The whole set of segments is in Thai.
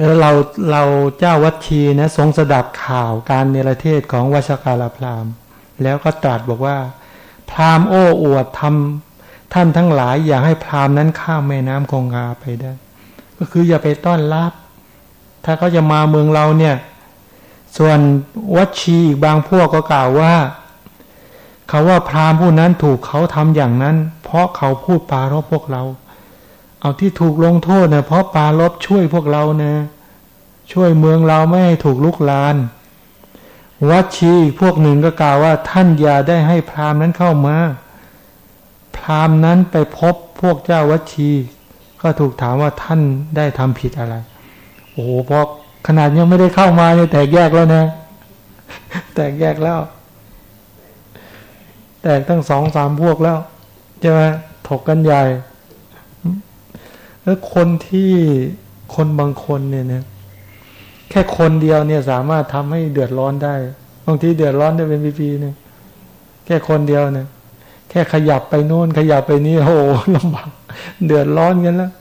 เออเราเราเจ้าวัดชีนะทรงสดับข่าวการเนรเทศของวชการพราหมณ์แล้วก็ตรัสบอกว่า พราหมณ์โอ้อวดทำท่านทั้งหลายอย่าให้พราหมณ์นั้นข้ามแม่น้ำคงคาไปได้ ก็คืออย่าไปต้อนรับ ถ้าเขาจะมาเมืองเราเนี่ย ส่วนวัดชีอีกบางพวกก็กล่าวว่าเขาว่าพราหมณ์ผู้นั้นถูกเขาทำอย่างนั้น เพราะเขาพูดปารบพวกเรา เอาที่ถูกลงโทษเนี่ยเพราะปาลบช่วยพวกเราเนี่ยช่วยเมืองเราไม่ให้ถูกลุกลานวัชีพวกหนึ่งก็กล่าวว่าท่านอย่าได้ให้พราหมณ์นั้นเข้ามา พราหมณ์นั้นไปพบพวกเจ้าวัชี ก็ถูกถามว่าท่านได้ทำผิดอะไร โอ้โหพอขนาดยังไม่ได้เข้ามาเนี่ยแตกแยกแล้วนะ แตกแยกแล้ว แตกตั้งสองสามพวกแล้วใช่ไหมถกกันใหญ่ แล้วคนที่คนบางคนเนี่ยนะแค่คนเดียวเนี่ยสามารถทำให้เดือดร้อนได้บางทีเดือดร้อนได้เป็นปีๆเนี่ยแค่คนเดียวเนี่ยแค่ขยับไปโน่นขยับไปนี่โอ้โหลำบากเดือดร้อนกันแล้ว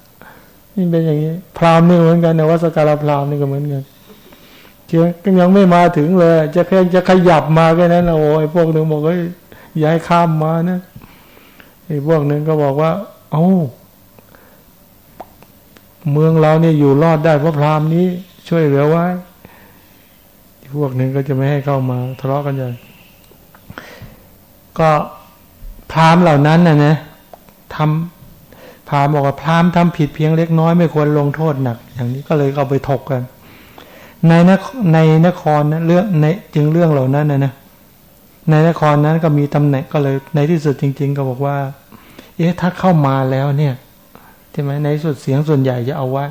นี่เป็นอย่างนี้ พรามนี่เหมือนกันนะวัสการพรามนี่ก็เหมือนกันเชื่อก็ยังไม่มาถึงเลย จะแค่จะขยับมาแค่นั้นโอ้ยพวกหนึ่งบอกว่าย้ายข้ามมานะไอ้พวกหนึ่งก็บอกว่า เอ้า เมืองเราเนี่ยอยู่รอดได้เพราะพราหมณ์นี้ ช่วยเหลือไว้พวกหนึ่งก็จะไม่ให้เข้ามาทะเลาะกันอย่างก็พราหมณ์เหล่านั้นนะนะทำพราหมณ์บอกว่าพราหมณ์ทำผิดเพียงเล็กน้อยไม่ควรลงโทษหนัก อย่างนี้ก็เลยเอาไปถกกัน ในนในนครนะเรื่องในจึงเรื่องเหล่านั้นนะนะในนครนั้นก็มีตำแหน่งก็เลยในที่สุดจริง ๆ ก็บอกว่า เอ๊ะถ้าเข้ามาแล้วเนี่ย ช่ไหมในสุดเสียงส่วนใหญ่จะเอาว่า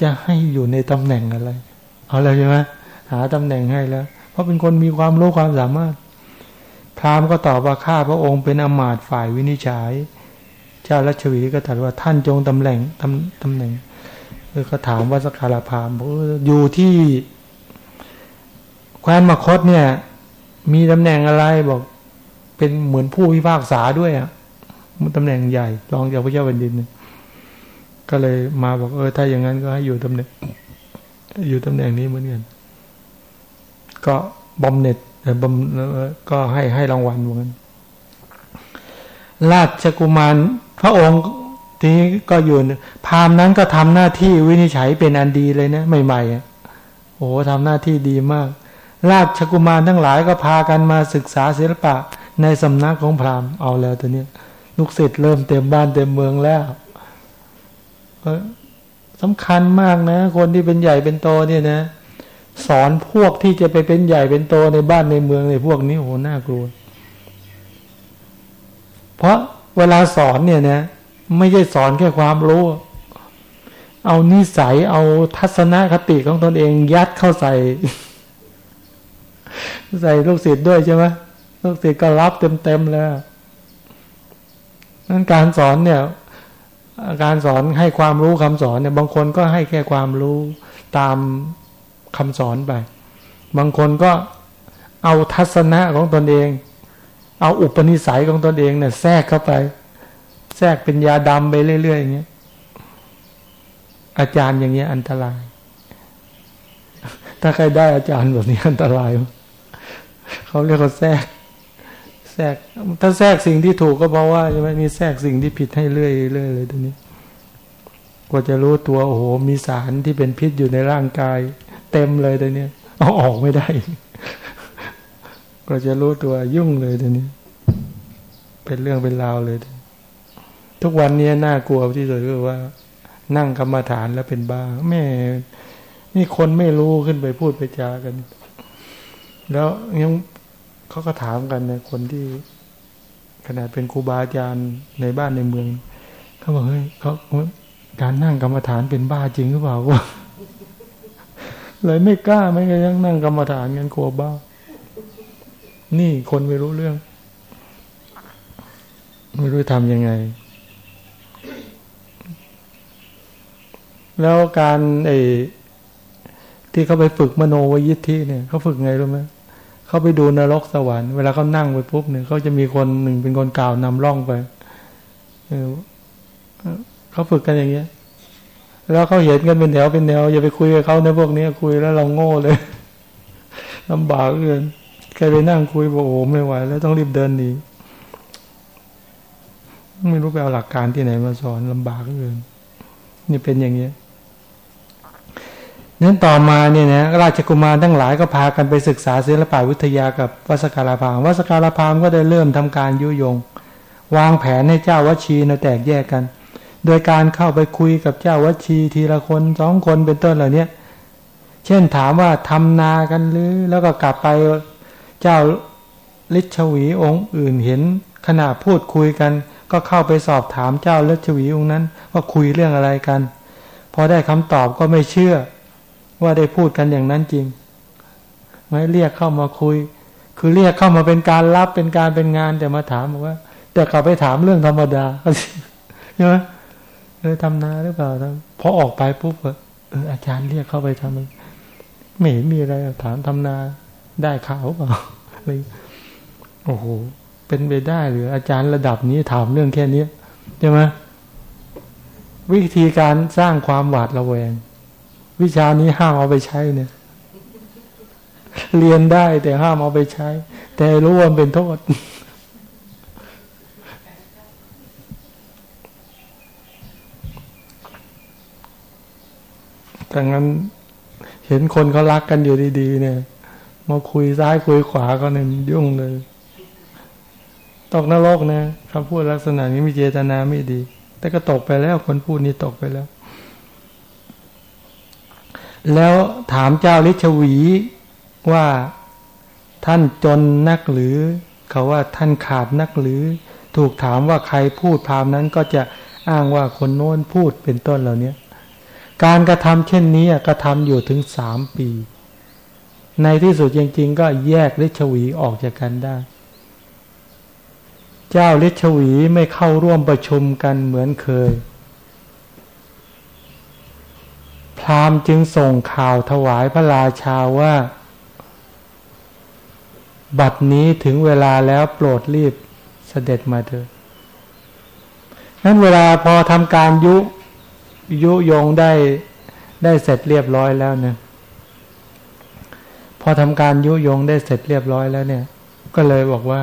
จะให้อยู่ในตำแหน่งอะไร เอาแล้วใช่ไหมหาตำแหน่งให้แล้ว เพราะเป็นคนมีความรู้ความสามารถ พราหมณ์ก็ตอบว่าข้าพระองค์เป็นอมาตฝ่ายวินิจฉัย เจ้ารัชวีก็ตรัสว่าท่านจงตำแหน่งตำตำแหน่งเออก็ถามว่าสกาลพราหมณ์อยู่ที่แคว้นมคตเนี่ย มีตำแหน่งอะไรบอก เป็นเหมือนผู้พิพากษาด้วยอะตำแหน่งใหญ่รองจากพระเจ้าแผ่นดินเนี่ย ก็เลยมาบอกเออ ถ้าอย่างนั้นก็ให้อยู่ตำแหน่งอยู่ตำแหน่งนี้เหมือนกัน ก็บอมเน็ตบอมก็ให้ให้รางวัลเหมือนกันราชกุมารพระองค์ทีนี้ก็อยู่พามนั้นก็ทำหน้าที่วินิจฉัยเป็นอันดีเลยนะใหม่ๆโอ้ทำหน้าที่ดีมาก ราชกุมารทั้งหลายก็พากันมาศึกษาศิลปะในสำนักของพราหมณ์เอาแล้วตัวนี้ลูกศิษย์เริ่มเต็มบ้านเต็มเมืองแล้ว สำคัญมากนะ คนที่เป็นใหญ่เป็นโตเนี่ยนะ สอนพวกที่จะไปเป็นใหญ่เป็นโตในบ้านในเมืองในพวกนี้โหน่ากลัว เพราะเวลาสอนเนี่ยนะ ไม่ใช่สอนแค่ความรู้ เอานิสัยเอาทัศนคติของตนเองยัดเข้าใส่ ใส่ลูกศิษย์ด้วยใช่ไหมลูกศิษย์ก็รับเต็มๆแล้วนั้นการสอนเนี่ย การสอนให้ความรู้คำสอนเนี่ยบางคนก็ให้แค่ความรู้ตามคำสอนไป บางคนก็เอาทัศนะของตนเอง เอาอุปนิสัยของตนเองเนี่ยแทรกเข้าไป แทรกเป็นยาดำไปเรื่อยๆอย่างเงี้ยอาจารย์อย่างเงี้ยอันตราย ถ้าใครได้อาจารย์แบบนี้อันตรายเขาเรียกว่าแทรก แทรกถ้าแทรกสิ่งที่ถูกก็เพราะว่าใช่ไหมมีแทรกสิ่งที่ผิดให้เรื่อยเรื่อยเลยตรงนี้กว่าจะรู้ตัวโอ้โหมีสารที่เป็นพิษอยู่ในร่างกาย เต็มเลยตัวนี้เอาออกไม่ได้กว่าจะรู้ตัวยุ่งเลยตัวนี้ เป็นเรื่องเป็นราวเลย ทุกวันนี้น่ากลัวที่สุดคือว่า นั่งกรรมฐานแล้วเป็นบ้าแม่นี่คนไม่รู้ขึ้นไปพูดไปจากัน แล้วยัง เขาก็ถามกันในคนที่ขนาดเป็นครูบาอาจารย์ในบ้านในเมืองเขาบอกเฮ้ยเขาการนั่งกรรมฐานเป็นบ้าจริงหรือเปล่าวะเลยไม่กล้าไม่ยังนั่งกรรมฐานกันกลัวบ้า นี่คนไม่รู้เรื่อง ไม่รู้ทำยังไง แล้วการไอ้ที่เขาไปฝึกมโนวิยิทธิเนี่ยเขาฝึกไงรู้ไหมเขาไปดูนรกสวรรค์เวลาเขานั่งไปปุ๊บเนี่ยเขาจะมีคนหนึ่งเป็นคนกล่าวนำร่องไปเขาฝึกกันอย่างเงี้ย แล้วเขาเห็นกันเป็นแถวเป็นแนวอย่าไปคุยกับเขาในพวกนี้คุยแล้วเราโง่เลยลำบากเกินใครไปนั่งคุยบอกโอ้ไม่ไหวแล้วต้องรีบเดินหนีไม่รู้ไปเอาหลักการที่ไหนมาสอนลำบากเกินนี่เป็นอย่างนี้ย นั้นต่อมาเนี่ยนะราชกุมารทั้งหลายก็พากันไปศึกษาศิลปวิทยากับวัสการาพามวัสการาพามก็ได้เริ่มทำการยุยง วางแผนให้เจ้าวชีนะแตกแยกกัน โดยการเข้าไปคุยกับเจ้าวชีทีละคนสองคนเป็นต้นเหล่านี้เช่นถามว่าทำนากันหรือ แล้วก็กลับไปเจ้าฤชวีองค์อื่นเห็นขณะพูดคุยกัน ก็เข้าไปสอบถามเจ้าฤชวีองค์นั้น ว่าคุยเรื่องอะไรกัน พอได้คำตอบก็ไม่เชื่อ ว่าได้พูดกันอย่างนั้นจริงไหมเรียกเข้ามาคุย คือเรียกเข้ามาเป็นการรับเป็นการเป็นงานแต่มาถามบอกว่า แต่กลับไปถามเรื่องธรรมดาใช่ไหมเออทำนาหรือเปล่าพอออกไปปุ๊บเอออาจารย์เรียกเข้าไปทำไม่เห็นมีอะไรถามทำนาได้ข่าวเปล่าเลยโอ้โหเป็นไปได้หรืออาจารย์ระดับนี้ถามเรื่องแค่นี้ใช่ไหมวิธีการสร้างความหวาดระแวง วิชานี้ห้ามเอาไปใช้เนี่ย เรียนได้แต่ห้ามเอาไปใช้ แต่รู้ว่าเป็นโทษแต่งั้นเห็นคนเขารักกันอยู่ดี ๆ เนี่ย มาคุยซ้ายคุยขวาก็เนี่ยยุ่งเลยตกนรกนะคำพูดลักษณะนี้มีเจตนาไม่ดี แต่ก็ตกไปแล้วคนพูดนี้ตกไปแล้ว แล้วถามเจ้าลิชวีว่าท่านจนนักหรือ เขาว่าท่านขาดนักหรือ ถูกถามว่าใครพูดพามนั้นก็จะอ้างว่าคนโน้นพูดเป็นต้นเหล่านี้การกระทำเช่นนี้กระทำอยู่ถึงสามปี ในที่สุดจริง ๆ ก็แยกลิชวีออกจากกันได้ เจ้าลิชวีไม่เข้าร่วมประชุมกันเหมือนเคย พราหมณ์จึงส่งข่าวถวายพระราชาว่า บัดนี้ถึงเวลาแล้วโปรดรีบเสด็จมาเถอะนั้นเวลาพอทำการยุยุยงได้ได้เสร็จเรียบร้อยแล้วเนี่ยพอทำการยุยงได้เสร็จเรียบร้อยแล้วเนี่ย ก็เลยบอกว่า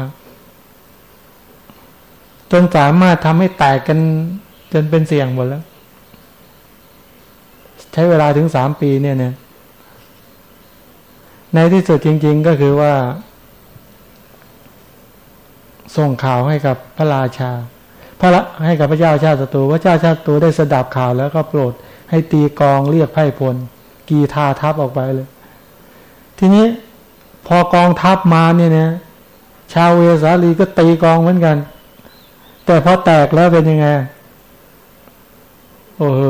จนสามารถทำให้แตกกันจนเป็นเสี่ยงหมดแล้ว ช้เวลาถึงสามปีเนี่ยเนี่ยในที่สุดจริง ๆก็คือว่า ส่งข่าวให้กับพระราชา พระให้กับพระเจ้าชาติศัตรูพระเจ้าชาติศัตรูได้สดับข่าวแล้วก็โปรดให้ตีกองเรียกไพ่พล กีทาทัพออกไปเลย ทีนี้พอกองทัพมาเนี่ยนะชาวเวสาลีก็ตีกองเหมือนกัน แต่พอแตกแล้วเป็นยังไง โอ้โห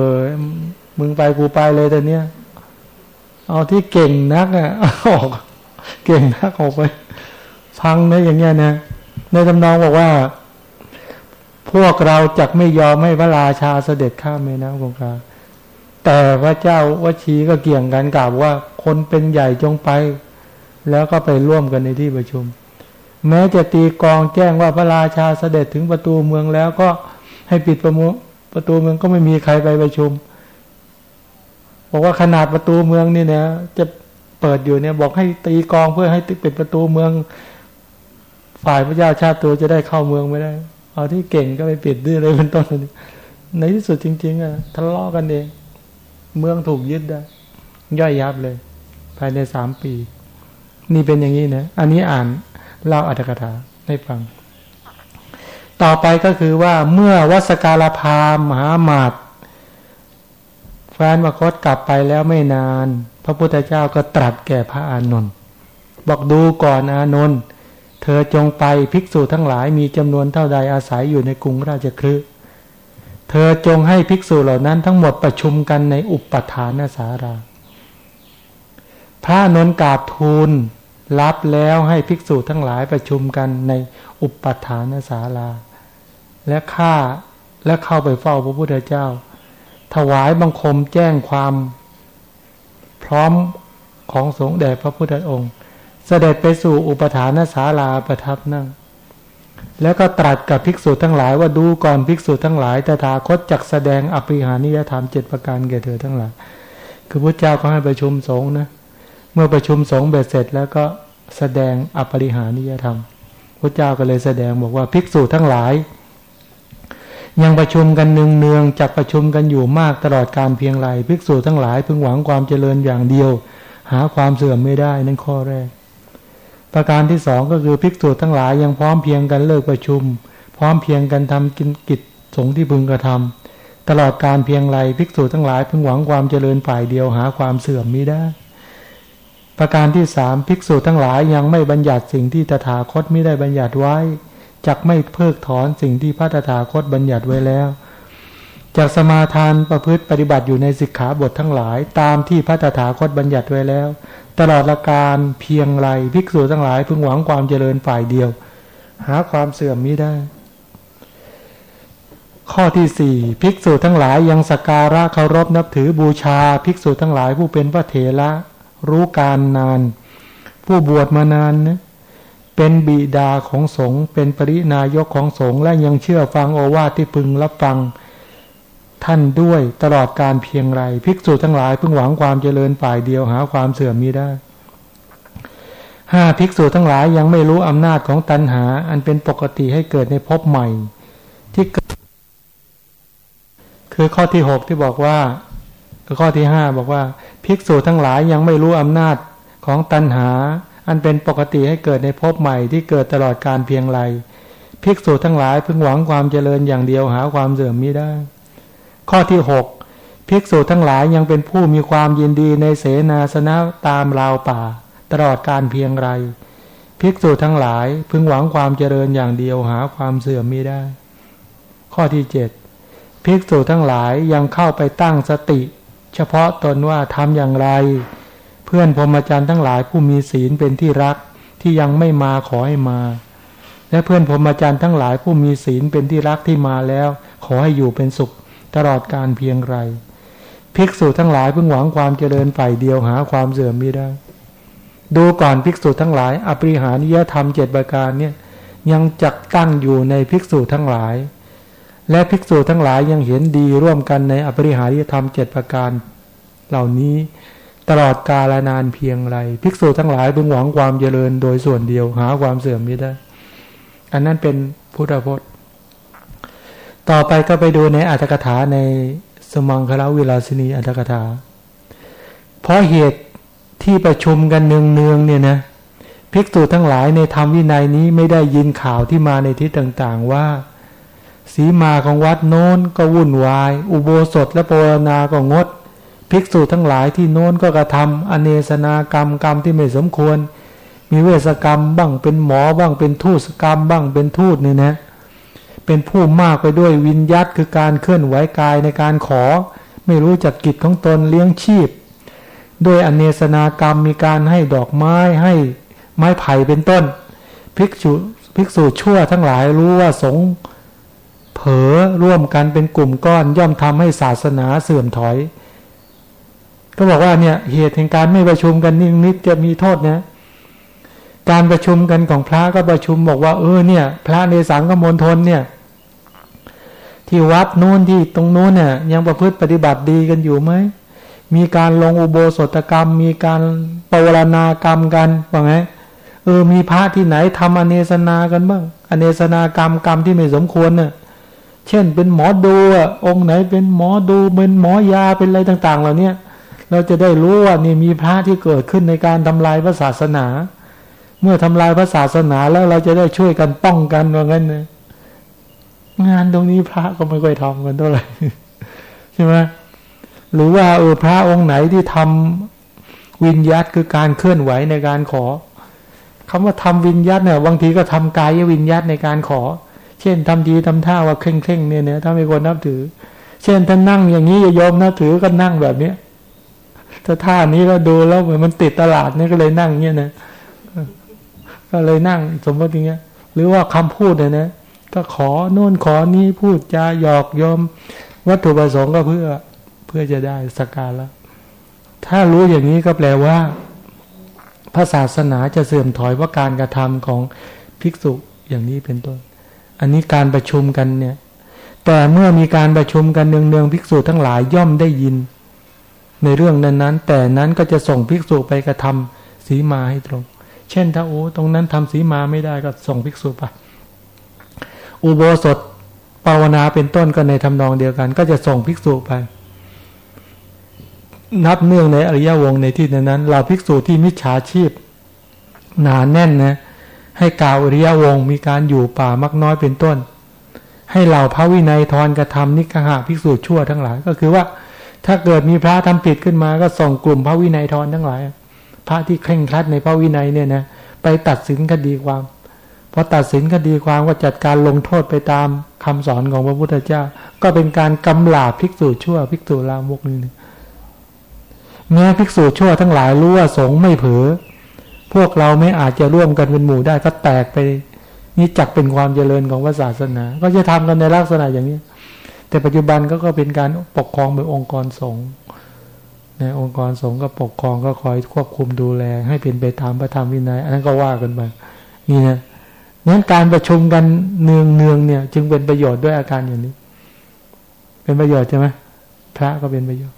มึงไปกูไปเลยแต่เนี้ยเอาที่เก่งนักอะออกเก่งนักออกไป พังนะอย่างเงี้ยนะในตำนองบอกว่า พวกเราจักไม่ยอมให้พระราชาเสด็จข้ามแม่น้ำคงคาแต่พระเจ้าวชีก็เกี่ยงกันกล่าวว่า คนเป็นใหญ่จงไป แล้วก็ไปร่วมกันในที่ประชุม แม้จะตีกองแจ้งว่าพระราชาเสด็จถึงประตูเมืองแล้วก็ให้ปิดประมุประตูเมืองก็ไม่มีใครไปประชุม บอกว่าขนาดประตูเมืองนี่เนี่ยจะเปิดอยู่เนี่ย บอกให้ตีกองเพื่อให้ปิดประตูเมือง ฝ่ายพระเจ้าชาติตัวจะได้เข้าเมืองไม่ได้ เอาที่เก่งก็ไปปิดด้วยเลยเป็นต้นในที่สุดจริง ๆอะทะเลาะกันเองเมืองถูกยึดได้ย่อยยับเลย ภายในสามปี นี่เป็นอย่างนี้นะอันนี้อ่านเล่าอัตถกถาให้ฟัง ต่อไปก็คือว่าเมื่อวัสการพามหามาต แฟนมคตกลับไปแล้วไม่นาน พระพุทธเจ้าก็ตรัสแก่พระอานนท์บอกดูก่อนอานนท์เธอจงไปภิกษุทั้งหลายมีจำนวนเท่าใดอาศัยอยู่ในกรุงราชคฤห์เธอจงให้ภิกษุเหล่านั้นทั้งหมดประชุมกันในอุปทานสารา พระนนกราบทูลรับแล้วให้ภิกษุทั้งหลายประชุมกันในอุปทานสารา และข้าและเข้าไปเฝ้าพระพุทธเจ้า ถวายบังคมแจ้งความพร้อมของสงฆ์แด่พระพุทธองค์ เสด็จไปสู่อุปถานศาลาประทับนั่ง แล้วก็ตรัสกับภิกษุทั้งหลายว่าดูก่อนภิกษุทั้งหลายตถาคตจักแสดงอภิหานิยธรรมเจ็ดประการแก่เธอทั้งหลาย คือพระเจ้าก็ให้ประชุมสงฆ์นะ เมื่อประชุมสงฆ์เบ็ดเสร็จแล้วก็แสดงอภิหานิยธรรมพระเจ้าก็เลยแสดงบอกว่าภิกษุทั้งหลาย ยังประชุมกันเนืองเนืองจักประชุมกันอยู่มากตลอดการเพียงไรภิกษุทั้งหลายพึงหวังความเจริญอย่างเดียว หาความเสื่อมไม่ได้นั่นข้อแรก ประการที่สองก็คือภิกษุทั้งหลายยังพร้อมเพียงกันเลิกประชุม พร้อมเพียงกันทำกินกิจสงที่พึงกระทำตลอดการเพียงไรภิกษุทั้งหลายพึงหวังความเจริญฝ่ายเดียวหาความเสื่อมมิได้ ประการที่สามภิกษุทั้งหลายยังไม่บัญญัติสิ่งที่ตถาคตไม่ได้บัญญัติไว้ จักไม่เพิกถอนสิ่งที่พระตถาคตบัญญัติไว้แล้วจากสมาทานประพฤติปฏิบัติอยู่ในสิกขาบททั้งหลาย ตามที่พระตถาคตบัญญัติไว้แล้ว ตลอดละการเพียงไรภิกษุทั้งหลายพึงหวังความเจริญฝ่ายเดียว หาความเสื่อมมิได้ ข้อที่สี่ภิกษุทั้งหลายยังสการะเคารพนับถือบูชา ภิกษุทั้งหลายผู้เป็นพระเถระรู้การนาน ผู้บวชมานานนะ เป็นบิดาของสงฆ์เป็นปรินายกของสงฆ์และยังเชื่อฟังโอวาทที่พึงรับฟัง ท่านด้วยตลอดการเพียงไรภิกษุทั้งหลายเพิ่งหวังความเจริญฝ่ายเดียวหาความเสื่อมมีได้ห้าภิกษุทั้งหลายยังไม่รู้อำนาจของตัณหา อันเป็นปกติให้เกิดในภพใหม่ ที่เกิด คือข้อที่หกที่บอกว่า ข้อที่ห้าบอกว่า ภิกษุทั้งหลายยังไม่รู้อำนาจของตัณหา อันเป็นปกติให้เกิดในภพใหม่ที่เกิดตลอดการเพียงไรภิกษุทั้งหลายพิ่งหวังความเจริญอย่างเดียวหาความเสื่อมมิได้ ข้อที่หกภิกษุทั้งหลายยังเป็นผู้มีความยินดีในเสนาสนะตามราวป่า ตลอดการเพียงไร ภิกษุทั้งหลายพึงหวังความเจริญอย่างเดียวหาความเสื่อมม่ได้ ข้อที่เจ็ดภิกษุทั้งหลายยังเข้าไปตั้งสติ เฉพาะตนว่าทำอย่างไร เพื่อนพรหมจรรย์ทั้งหลายผู้มีศีลเป็นที่รักที่ยังไม่มาขอให้มา และเพื่อนพรหมจรรย์ทั้งหลายผู้มีศีลเป็นที่รักที่มาแล้ว ขอให้อยู่เป็นสุขตลอดการเพียงไรภิกษุทั้งหลายเพิ่งหวังความเจริญฝ่ายเดียวหาความเสื่อมไม่ได้ ดูก่อนภิกษุทั้งหลายอปริหานิยธรรมเจ็ดประการเนี่ยยังจักตั้งอยู่ในภิกษุทั้งหลาย และภิกษุทั้งหลายยังเห็นดีร่วมกันในอปริหานิยธรรมเจ็ดประการ เหล่านี้ ตลอดกาลนานเพียงไรภิกษุทั้งหลายเพิ่งหวังความเจริญโดยส่วนเดียวหาความเสื่อมไม่ได้ อันนั้นเป็นพุทธพจน์ ต่อไปก็ไปดูในอัตถกถาในสมังคลาวิลาสินีอัตถกถา เพราะเหตุที่ประชุมกันเนืองๆเนี่ยนะภิกษุทั้งหลายในธรรมวินัยนี้ไม่ได้ยินข่าวที่มาในทิศต่างๆว่า สีมาของวัดโน้นก็วุ่นวาย อุโบสถและโปรณาก็งด ภิกษุทั้งหลายที่โน้นก็กระทำอเนสนากรรมกรรมที่ไม่สมควร มีเวสกรรมบ้างเป็นหมอบ้างเป็นทูตกรรมบ้างเป็นทูตเนี่ยนะ เป็นผู้มากไปด้วยวิญยัตคือการเคลื่อนไหวกายในการขอ ไม่รู้จักกิจของตนเลี้ยงชีพ ด้วยอเนสนากรรมมีการให้ดอกไม้ให้ไม้ไผ่เป็นต้น ภิกษุภิกษุชั่วทั้งหลายรู้ว่าสงเผลอร่วมกันเป็นกลุ่มก้อนย่อมทำให้ศาสนาเสื่อมถอย ก็บอกว่าเนี่ยเหตุแห่งการไม่ประชุมกันนิ่งนิดจะมีโทษนะ การประชุมกันของพระก็ประชุมบอกว่า เออเนี่ย พระในสังฆมณฑลเนี่ย ที่วัดนู้นที่ตรงนู้นเนี่ย ยังประพฤติปฏิบัติดีกันอยู่ไหมมีการลงอุโบสถกรรม มีการปวารณากรรมกันว่าไงเออมีพระที่ไหนทำอเนสนากันบ้างอเนสนากรรมกรรมที่ไม่สมควรเนี่ยเช่นเป็นหมอดูอะองค์ไหนเป็นหมอดูเป็นหมอยาเป็นอะไรต่าง ๆ เหล่านี้ เราจะได้รู้ว่านี่มีพระที่เกิดขึ้นในการทำลายพระศาสนา เมื่อทำลายพระศาสนาแล้วเราจะได้ช่วยกันป้องกันว่างั้นนะงานตรงนี้พระก็ไม่ค่อยทำกันเท่าไหร่ใช่ไหมหรือว่าเออพระองค์ไหนที่ทำวิญญาตคือการเคลื่อนไหวในการขอคำว่าทำวิญญาตเนี่ยบางทีก็ทำกายวิญญาตในการขอ เช่นทำดีทำท่าว่าเคร่งเคร่งเนี่ยเนี่ยถ้าไม่คนนับถือ เช่นท่านนั่งอย่างนี้โยมนับถือก็นั่งแบบเนี้ย ถ้าท่านี้ก็ดูแล้วเหมือนมันติดตลาดนี่ก็เลยนั่งเงี้ยนะก็เลยนั่งสมมติอย่างเงี้ย หรือว่าคำพูดเนี่ยนะก็ขอโน่นขอนี้พูดจาหยอกยอม วัตถุประสงค์ก็เพื่อเพื่อจะได้สกการละถ้ารู้อย่างนี้ก็แปลว่าพระศาสนาจะเสื่อมถอยว่าการกระทำของภิกษุอย่างนี้เป็นต้น อันนี้การประชุมกันเนี่ย แต่เมื่อมีการประชุมกันเนืองๆภิกษุทั้งหลายย่อมได้ยิน ในเรื่องนั้นๆ แต่นั้นก็จะส่งภิกษุไปกระทำสีมาให้ตรง เช่นถ้าโอ้ตรงนั้นทำสีมาไม่ได้ก็ส่งภิกษุไป อุโบสถภาวนาเป็นต้นก็ในทำนองเดียวกัน ก็จะส่งภิกษุไป นับเนื่องในอริยวงในที่นั้นเราภิกษุที่มิจฉาชีพ หนาแน่นนะให้กล่าวอริยวงมีการอยู่ป่ามักน้อยเป็นต้น ให้เหล่าพระวินัยทอนกระทำนิกหะภิกษุชั่วทั้งหลายก็คือว่า ถ้าเกิดมีพระทำผิดขึ้นมาก็ส่งกลุ่มพระวินัยทอนทั้งหลาย พระที่เคร่งครัดในพระวินัยเนี่ยนะไปตัดสินคดีความพอตัดสินคดีความก็จัดการลงโทษไปตามคำสอนของพระพุทธเจ้า ก็เป็นการกำลาบภิกษุชั่วภิกษุลามกนี่แม้ภิกษุชั่วทั้งหลายรู้ว่าสงไม่เผลอพวกเราไม่อาจจะร่วมกันเป็นหมู่ได้ก็แตกไปนี่จักเป็นความเจริญของศาสนา ก็จะทำกันในลักษณะอย่างนี้ แต่ปัจจุบันก็ก็เป็นการปกครองโดยองค์กรสงฆ์ในองค์กรสงฆ์ก็ปกครองก็คอยควบคุมดูแล ให้เป็นไปตามพระธรรมวินัย อันนั้นก็ว่ากันไปนี่นะนั้นการประชุมกันเนืองเนืองเนี่ย จึงเป็นประโยชน์ด้วยอาการอย่างนี้ เป็นประโยชน์ใช่ไหมพระก็เป็นประโยชน์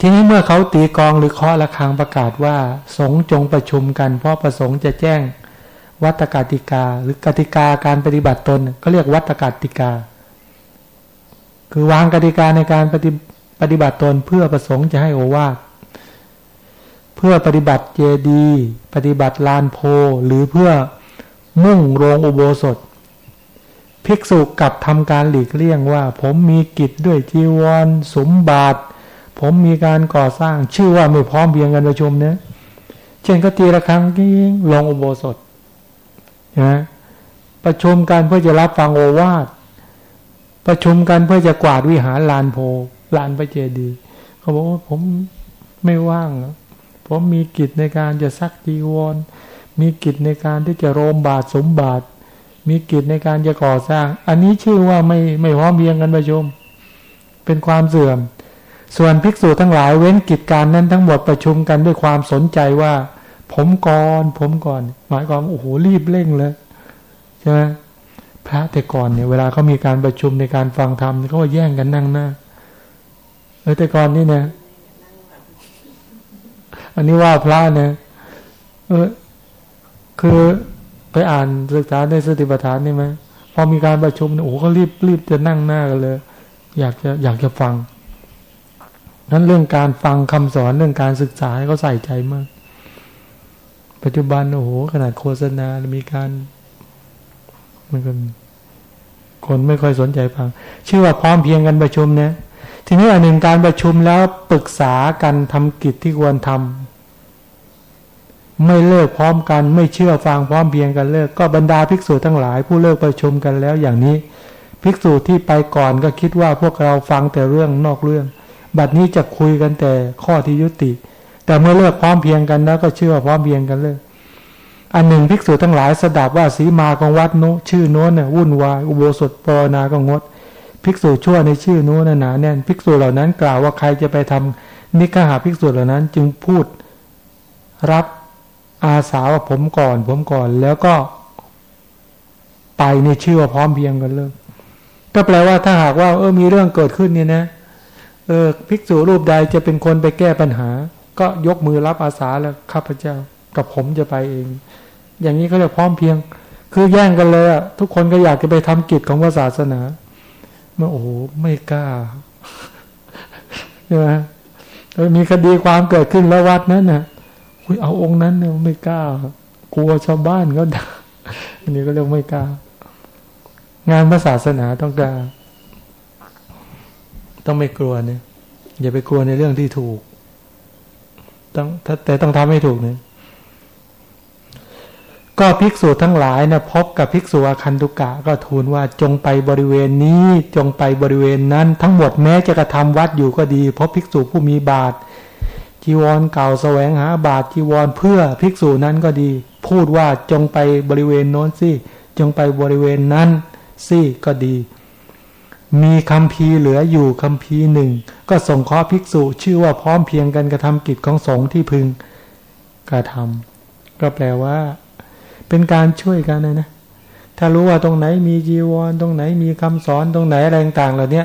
ทีนี้เมื่อเขาตีกองหรือเคาะระฆังประกาศว่า สงฆ์จงประชุมกัน เพราะประสงค์จะแจ้งวัตกติกา หรือกติกาการปฏิบัติตนก็เรียกวัตกติกา คือวางกติกาในการปฏิปฏิบัติตนเพื่อประสงค์จะให้โอวาทเพื่อปฏิบัติเจดีปฏิบัติลานโพ หรือเพื่อมุ่งโรงอุโบสถ ภิกษุกับทำการหลีกเลี่ยงว่า ผมมีกิจด้วยจีวรสมบัติผมมีการก่อสร้างชื่อว่าไม่พร้อมเพียงกันประชุมเนี่ยเช่นก็ตีละครั้งที่ลงอุโบสถนะประชุมกันเพื่อจะรับฟังโอวาท ประชุมกันเพื่อจะกวาดวิหารลานโพลานพระเจดีย์เขาบอกว่าผมไม่ว่าง ผมมีกิจในการจะซักจีวร มีกิจในการที่จะโรมบาทสมบาท มีกิจในการจะก่อสร้าง อันนี้ชื่อว่าไม่ไม่พร้อมเพียงกันประชุม เป็นความเสื่อม ส่วนภิกษุทั้งหลายเว้นกิจการนั้นทั้งหมดประชุมกันด้วยความสนใจว่า ผมก่อนผมก่อน หมายความโอ้โหรีบเร่งเลยใช่ไหม พระแต่ก่อนเนี่ยเวลาเขามีการประชุมในการฟังธรรมเขาก็แย่งกันนั่งหน้าเออแต่ก่อนนี่นะอันนี้ว่าพระเนี่ยเออคือไปอ่านศึกษาในสติปัฏฐานนี่ไหมพอมีการประชุมโอ้โหเขารีบรีบจะนั่งหน้ากันเลย อยากจะอยากจะฟังนั้นเรื่องการฟังคำสอนเรื่องการศึกษาเขาใส่ใจมาก ปัจจุบันโอ้โหขนาดโฆษณา มีการ มันก็คนไม่ค่อยสนใจฟัง ชื่อว่าพร้อมเพียงกันประชุมเนี่ย ทีนี้อันหนึ่งการประชุมแล้วปรึกษากันทำกิจที่ควรทำไม่เลิกพร้อมกัน ไม่เชื่อฟังพร้อมเพียงกันเลิก ก็บรรดาภิกษุทั้งหลาย ผู้เลิกประชุมกันแล้วอย่างนี้ ภิกษุที่ไปก่อนก็คิดว่าพวกเราฟังแต่เรื่องนอกเรื่อง บัดนี้จะคุยกันแต่ข้อที่ยุติ แต่เมื่อเลิกพร้อมเพียงกันแล้วก็เชื่อพร้อมเพียงกันเลย อันหนึ่งภิกษุทั้งหลายสดับว่าสีมาของวัดโนชื่อโน้นน่ะวุ่นวายอุโบสถปรนาก็งด ภิกษุชั่วในชื่อโน้นหนาแน่นภิกษุเหล่านั้นกล่าวว่าใครจะไปทำนิกหาภิกษุเหล่านั้นจึงพูดรับอาสาว่าผมก่อน ผมก่อนแล้วก็ ไปในชื่อว่าพร้อมเพียงกันเลยก็แปลว่าถ้าหากว่า เออมีเรื่องเกิดขึ้นเนี่ยนะเออภิกษุรูปใดจะเป็นคนไปแก้ปัญหา ก็ยกมือรับอาสาแล้วข้าพเจ้า กับผมจะไปเอง อย่างนี้เขาจะพร้อมเพียง คือแย่งกันเลยอะทุกคนก็อยากจะไปทำกิจของศาสนาเมื่อโอ้โหไม่กล้าใช่ไหมมีคดีความเกิดขึ้นแล้ววัดนั้นน่ะคุยเอาองค์นั้นเนี่ยไม่กล้ากลัวชาวบ้านก็ด่าอันนี้ก็เรียกไม่กล้า งานศาสนาต้องกล้า ต้องไม่กลัวเนี่ยอย่าไปกลัวในเรื่องที่ถูก ต้องแต่ต้องทำให้ถูกเนี่ย ก็ภิกษุทั้งหลายนะพบกับภิกษุอาคันตุกะก็ทูลว่าจงไปบริเวณนี้จงไปบริเวณนั้น ทั้งหมดแม้จะกระทำวัดอยู่ก็ดีเพราะภิกษุผู้มีบาตรจีวรเก่าแสวงหาบาตรจีวรเพื่อภิกษุนั้นก็ดี พูดว่าจงไปบริเวณโน้นสิจงไปบริเวณนั้นสิก็ดี มีคำพีเหลืออยู่คำพีหนึ่งก็ส่งข้อภิกษุชื่อว่าพร้อมเพียงกันกระทำกิจของสงฆ์ที่พึงกระทำก็แปลว่า เป็นการช่วยกันนะนะ ถ้ารู้ว่าตรงไหนมีจีวร ตรงไหนมีคำสอนตรงไหนอะไรต่างๆเหล่านี้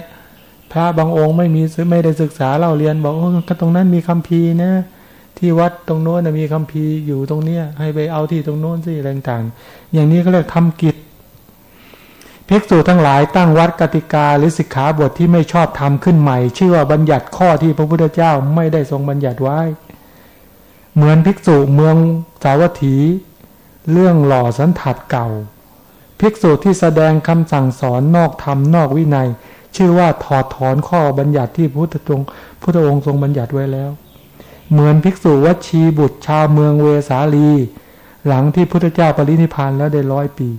พระบางองค์ไม่มีไม่ได้ศึกษาเล่าเรียนบอกโอ้ก็ตรงนั้นมีคำพีนะที่วัดตรงโน้นมีคำพีอยู่ตรงเนี้ย ให้ไปเอาที่ตรงโน้นสิอะไรต่างๆ อย่างนี้เขาเรียกทำกิจภิกษุทั้งหลายตั้งวัดกติกาหรือสิกขาบทที่ไม่ชอบทำขึ้นใหม่ ชื่อว่าบัญญัติข้อที่พระพุทธเจ้าไม่ได้ทรงบัญญัติไว้ เหมือนภิกษุเมืองสาวัตถี เรื่องหล่อสันถัดเก่า ภิกษุที่แสดงคำสั่งสอนนอกธรรมนอกวินัย ชื่อว่าถอดถอนข้อบัญญัติที่พุทธองค์พุทธองค์ทรงบัญญัติไว้แล้ว เหมือนภิกษุวัชีบุตรชาวเมืองเวสาลี หลังที่พุทธเจ้าปรินิพานแล้วได้ร้อยปี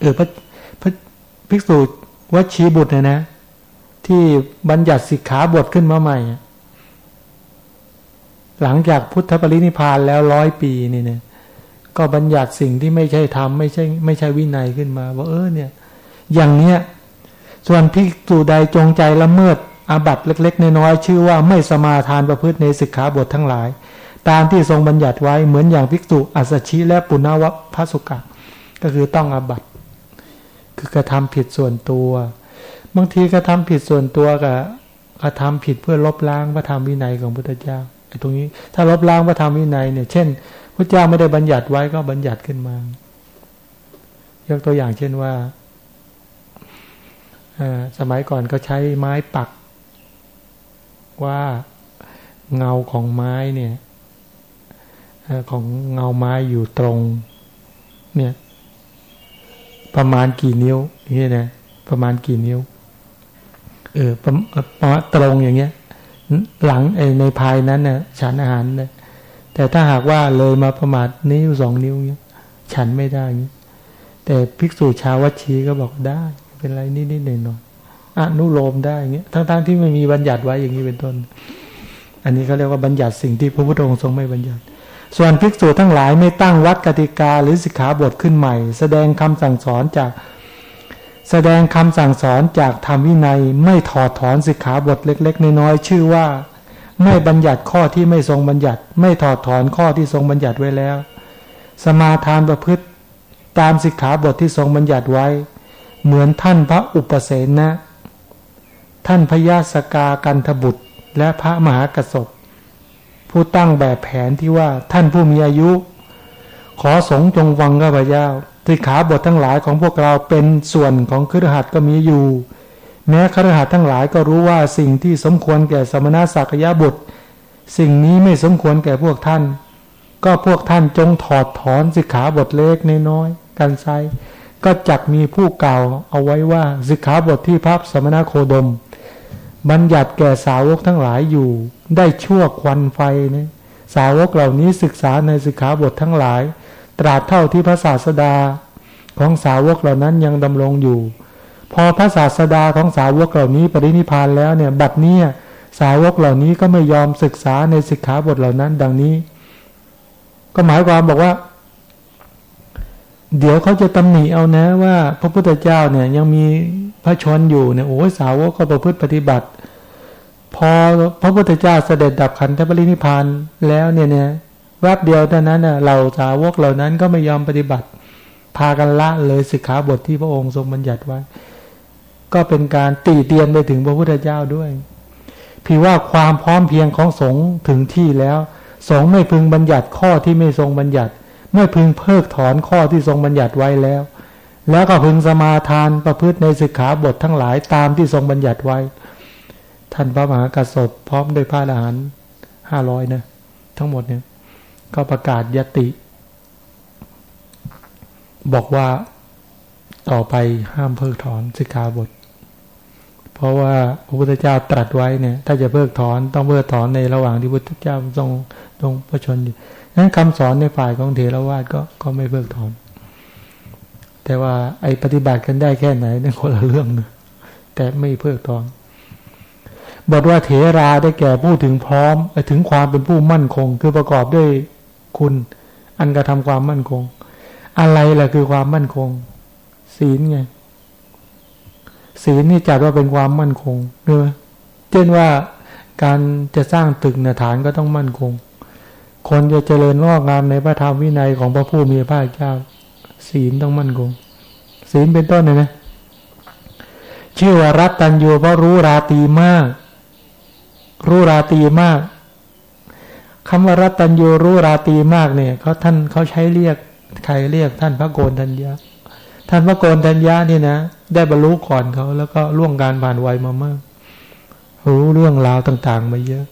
เออพระภิกษุวัชีบุตรเนี่ยนะ ที่บัญญัติสิกขาบทขึ้นมาใหม่ หลังจากพุทธปรินิพานแล้วร้อยปีนี่เนี่ย ก็บัญญัติสิ่งที่ไม่ใช่ธรรมไม่ใช่ไม่ใช่วินัยขึ้นมาว่าเออเนี่ย อย่างเนี้ยส่วนภิกษุใดจงใจละเมิดอาบัตเล็ก ๆ น้อยๆชื่อว่าไม่สมาทานประพฤติในสิกขาบททั้งหลาย ตามที่ทรงบัญญัติไว้เหมือนอย่างภิกษุอัสชิและปุณณวะพระสุกะ ก็คือต้องอาบัตคือกระทำผิดส่วนตัว บางทีกระทำผิดส่วนตัวกับกระทำผิดเพื่อลบล้างพระธรรมวินัยของพุทธเจ้าไอ้ตรงนี้ ถ้าลบล้างพระธรรมวินัยเนี่ย เช่นพระเจ้าไม่ได้บัญญัติไว้ก็บัญญัติขึ้นมา ยกตัวอย่างเช่นว่าสมัยก่อนก็ใช้ไม้ปัก ว่าเงาของไม้เนี่ยของเงาไม้อยู่ตรง เนี่ย ประมาณกี่นิ้วนี่นะประมาณกี่นิ้ว เออประมาณตรงอย่างเงี้ย หลังในภายนั้นน่ะฉันอาหารเนะ แต่ถ้าหากว่าเลยมาประมาณนิ้วสองนิ้วเงี้ยฉันไม่ได้เงี้ยแต่ภิกษุชาววัชีก็บอกได้ เป็นไรนิดนิดหน่อยหน่อยอนุโลมได้เงี้ยทั้งๆทที่ไม่มีบัญญัติไว้อย่างนี้เป็นต้น อันนี้เขาเรียกว่าบัญญัติสิ่งที่พระพุทธองค์ทรงไม่บัญญัติ ส่วนภิกษุทั้งหลายไม่ตั้งวัดกติกาหรือสิกขาบทขึ้นใหม่ แสดงคำสั่งสอนจากแสดงคำสั่งสอนจากธรรมวินัย ไม่ถอดถอนสิกขาบทเล็ก ๆ น้อยๆชื่อว่า ไม่บัญญัติข้อที่ไม่ทรงบัญญัติ ไม่ถอดถอนข้อที่ทรงบัญญัติไว้แล้ว สมาทานประพฤติตามสิกขาบทที่ทรงบัญญัติไว้ เหมือนท่านพระอุปเสนนะ ท่านพญาสกากันทบุตรและพระมหากสบผู้ตั้งแบบแผนที่ว่าท่านผู้มีอายุ ขอสงจงวังข้าพเจ้าที่ขาบททั้งหลายของพวกเราเป็นส่วนของครหัสก็มีอยู่ แม้ครหัสทั้งหลายก็รู้ว่าสิ่งที่สมควรแก่สมณศักยบุตร สิ่งนี้ไม่สมควรแก่พวกท่าน ก็พวกท่านจงถอดถอนสิกขาบทเล็กน้อยกันไซก็จักมีผู้กล่าวเอาไว้ว่าสิกขาบทที่พระสมณโคดม บัญญัติแก่สาวกทั้งหลายอยู่ ได้ชั่วควันไฟเนี่ยสาวกเหล่านี้ศึกษาในสิกขาบททั้งหลาย ตราบเท่าที่พระศาสดา ของสาวกเหล่านั้นยังดำรงอยู่ พอพระศาสดาของสาวกเหล่านี้ปรินิพานแล้วเนี่ยบัดนี้สาวกเหล่านี้ก็ไม่ยอมศึกษาในสิกขาบทเหล่านั้น ดังนี้ ก็หมายความบอกว่า เดี๋ยวเขาจะตำหนิเอานะว่า พระพุทธเจ้าเนี่ยยังมีพระชนอยู่เนี่ยโอ้สาวกก็ประพฤติปฏิบัติ พอพระพุทธเจ้าเสด็จดับขันธปรินิพานแล้วเนี่ยเนี่ยแวบเดียวเท่านั้นน่ะเราสาวกเหล่านั้นก็ไม่ยอมปฏิบัติ พากันละเลยสิกขาบทที่พระองค์ทรงบัญญัติไว้ ก็เป็นการตีเตียนไปถึงพระพุทธเจ้าด้วยพี่ว่าความพร้อมเพียงของสงฆ์ถึงที่แล้ว สงฆ์ไม่พึงบัญญัติข้อที่ไม่ทรงบัญญัติ ไม่พึงเพิกถอนข้อที่ทรงบัญญัติไว้แล้ว แล้วก็พึงสมาทานประพฤติในสิกขาบททั้งหลายตามที่ทรงบัญญัติไว้ ท่านพระมหากระสบพร้อมด้วยพระอรหันต์ห้าร้อยนะทั้งหมดเนี่ยก็ประกาศยติ บอกว่าต่อไปห้ามเพิกถอนสิกขาบท เพราะว่าพระพุทธเจ้าตรัสไว้เนี่ย ถ้าจะเพิกถอนต้องเพิกถอนในระหว่างที่พระพุทธเจ้าทรงทรงพระชนอยู่นั้นคำสอนในฝ่ายของเทรวาสก็ก็ไม่เพิกถอน แต่ว่าไอปฏิบัติกันได้แค่ไหนนั่นคนละเรื่องนะแต่ไม่เพิกถอนบทว่าเถราได้แก่ผู้ถึงพร้อมถึงความเป็นผู้มั่นคง คือประกอบด้วยคุณ อันกระทำความมั่นคง อะไรล่ะคือความมั่นคง ศีลไง ศีลนี่จัดว่าเป็นความมั่นคงเนอะเช่นว่าการจะสร้างตึกเนี่ยฐานก็ต้องมั่นคง คนจะเจริญงอกงามในพระธรรมวินัยของพระผู้มีพระเจ้า ศีลต้องมั่นคง ศีลเป็นต้นเลยนะ ชื่อว่ารัตตัญญูเพราะรู้ราตีมาก รู้ราตีมากคำว่ารัตตัญญูรู้ราตีมากเนี่ยเขาท่านเขาใช้เรียกใครเรียกท่านพระโกนทัญญาท่านพระโกนทัญญานี่นะ ได้บรรลุก่อนเขา แล้วก็ล่วงการผ่านวัยมามาก รู้เรื่องราวต่างๆ มาเยอะ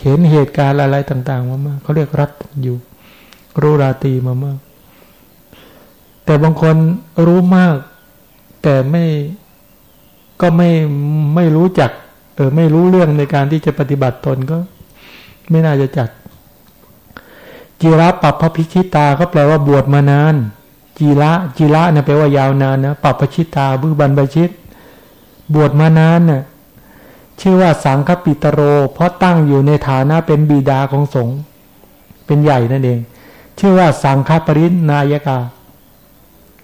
เห็นเหตุการณ์อะไรต่าง ๆ มามากเขาเรียกรัตอยู่ รู้ราตีมามาก แต่บางคนรู้มาก แต่ไม่ก็ไม่ไม่รู้จัก เออไม่รู้เรื่องในการที่จะปฏิบัติตนก็ ไม่น่าจะจัดจีระปับพระพิชิตาก็แปลว่าบวชมานาน จีระจีระเนี่ยแปลว่ายาวนานนะปับพชิตาบื้อบรรพชิต บวชมานานเนี่ยชื่อว่าสังฆปิตโร เพราะตั้งอยู่ในฐานะเป็นบิดาของสงฆ์เป็นใหญ่นั่นเอง ชื่อว่าสังฆปรินายกา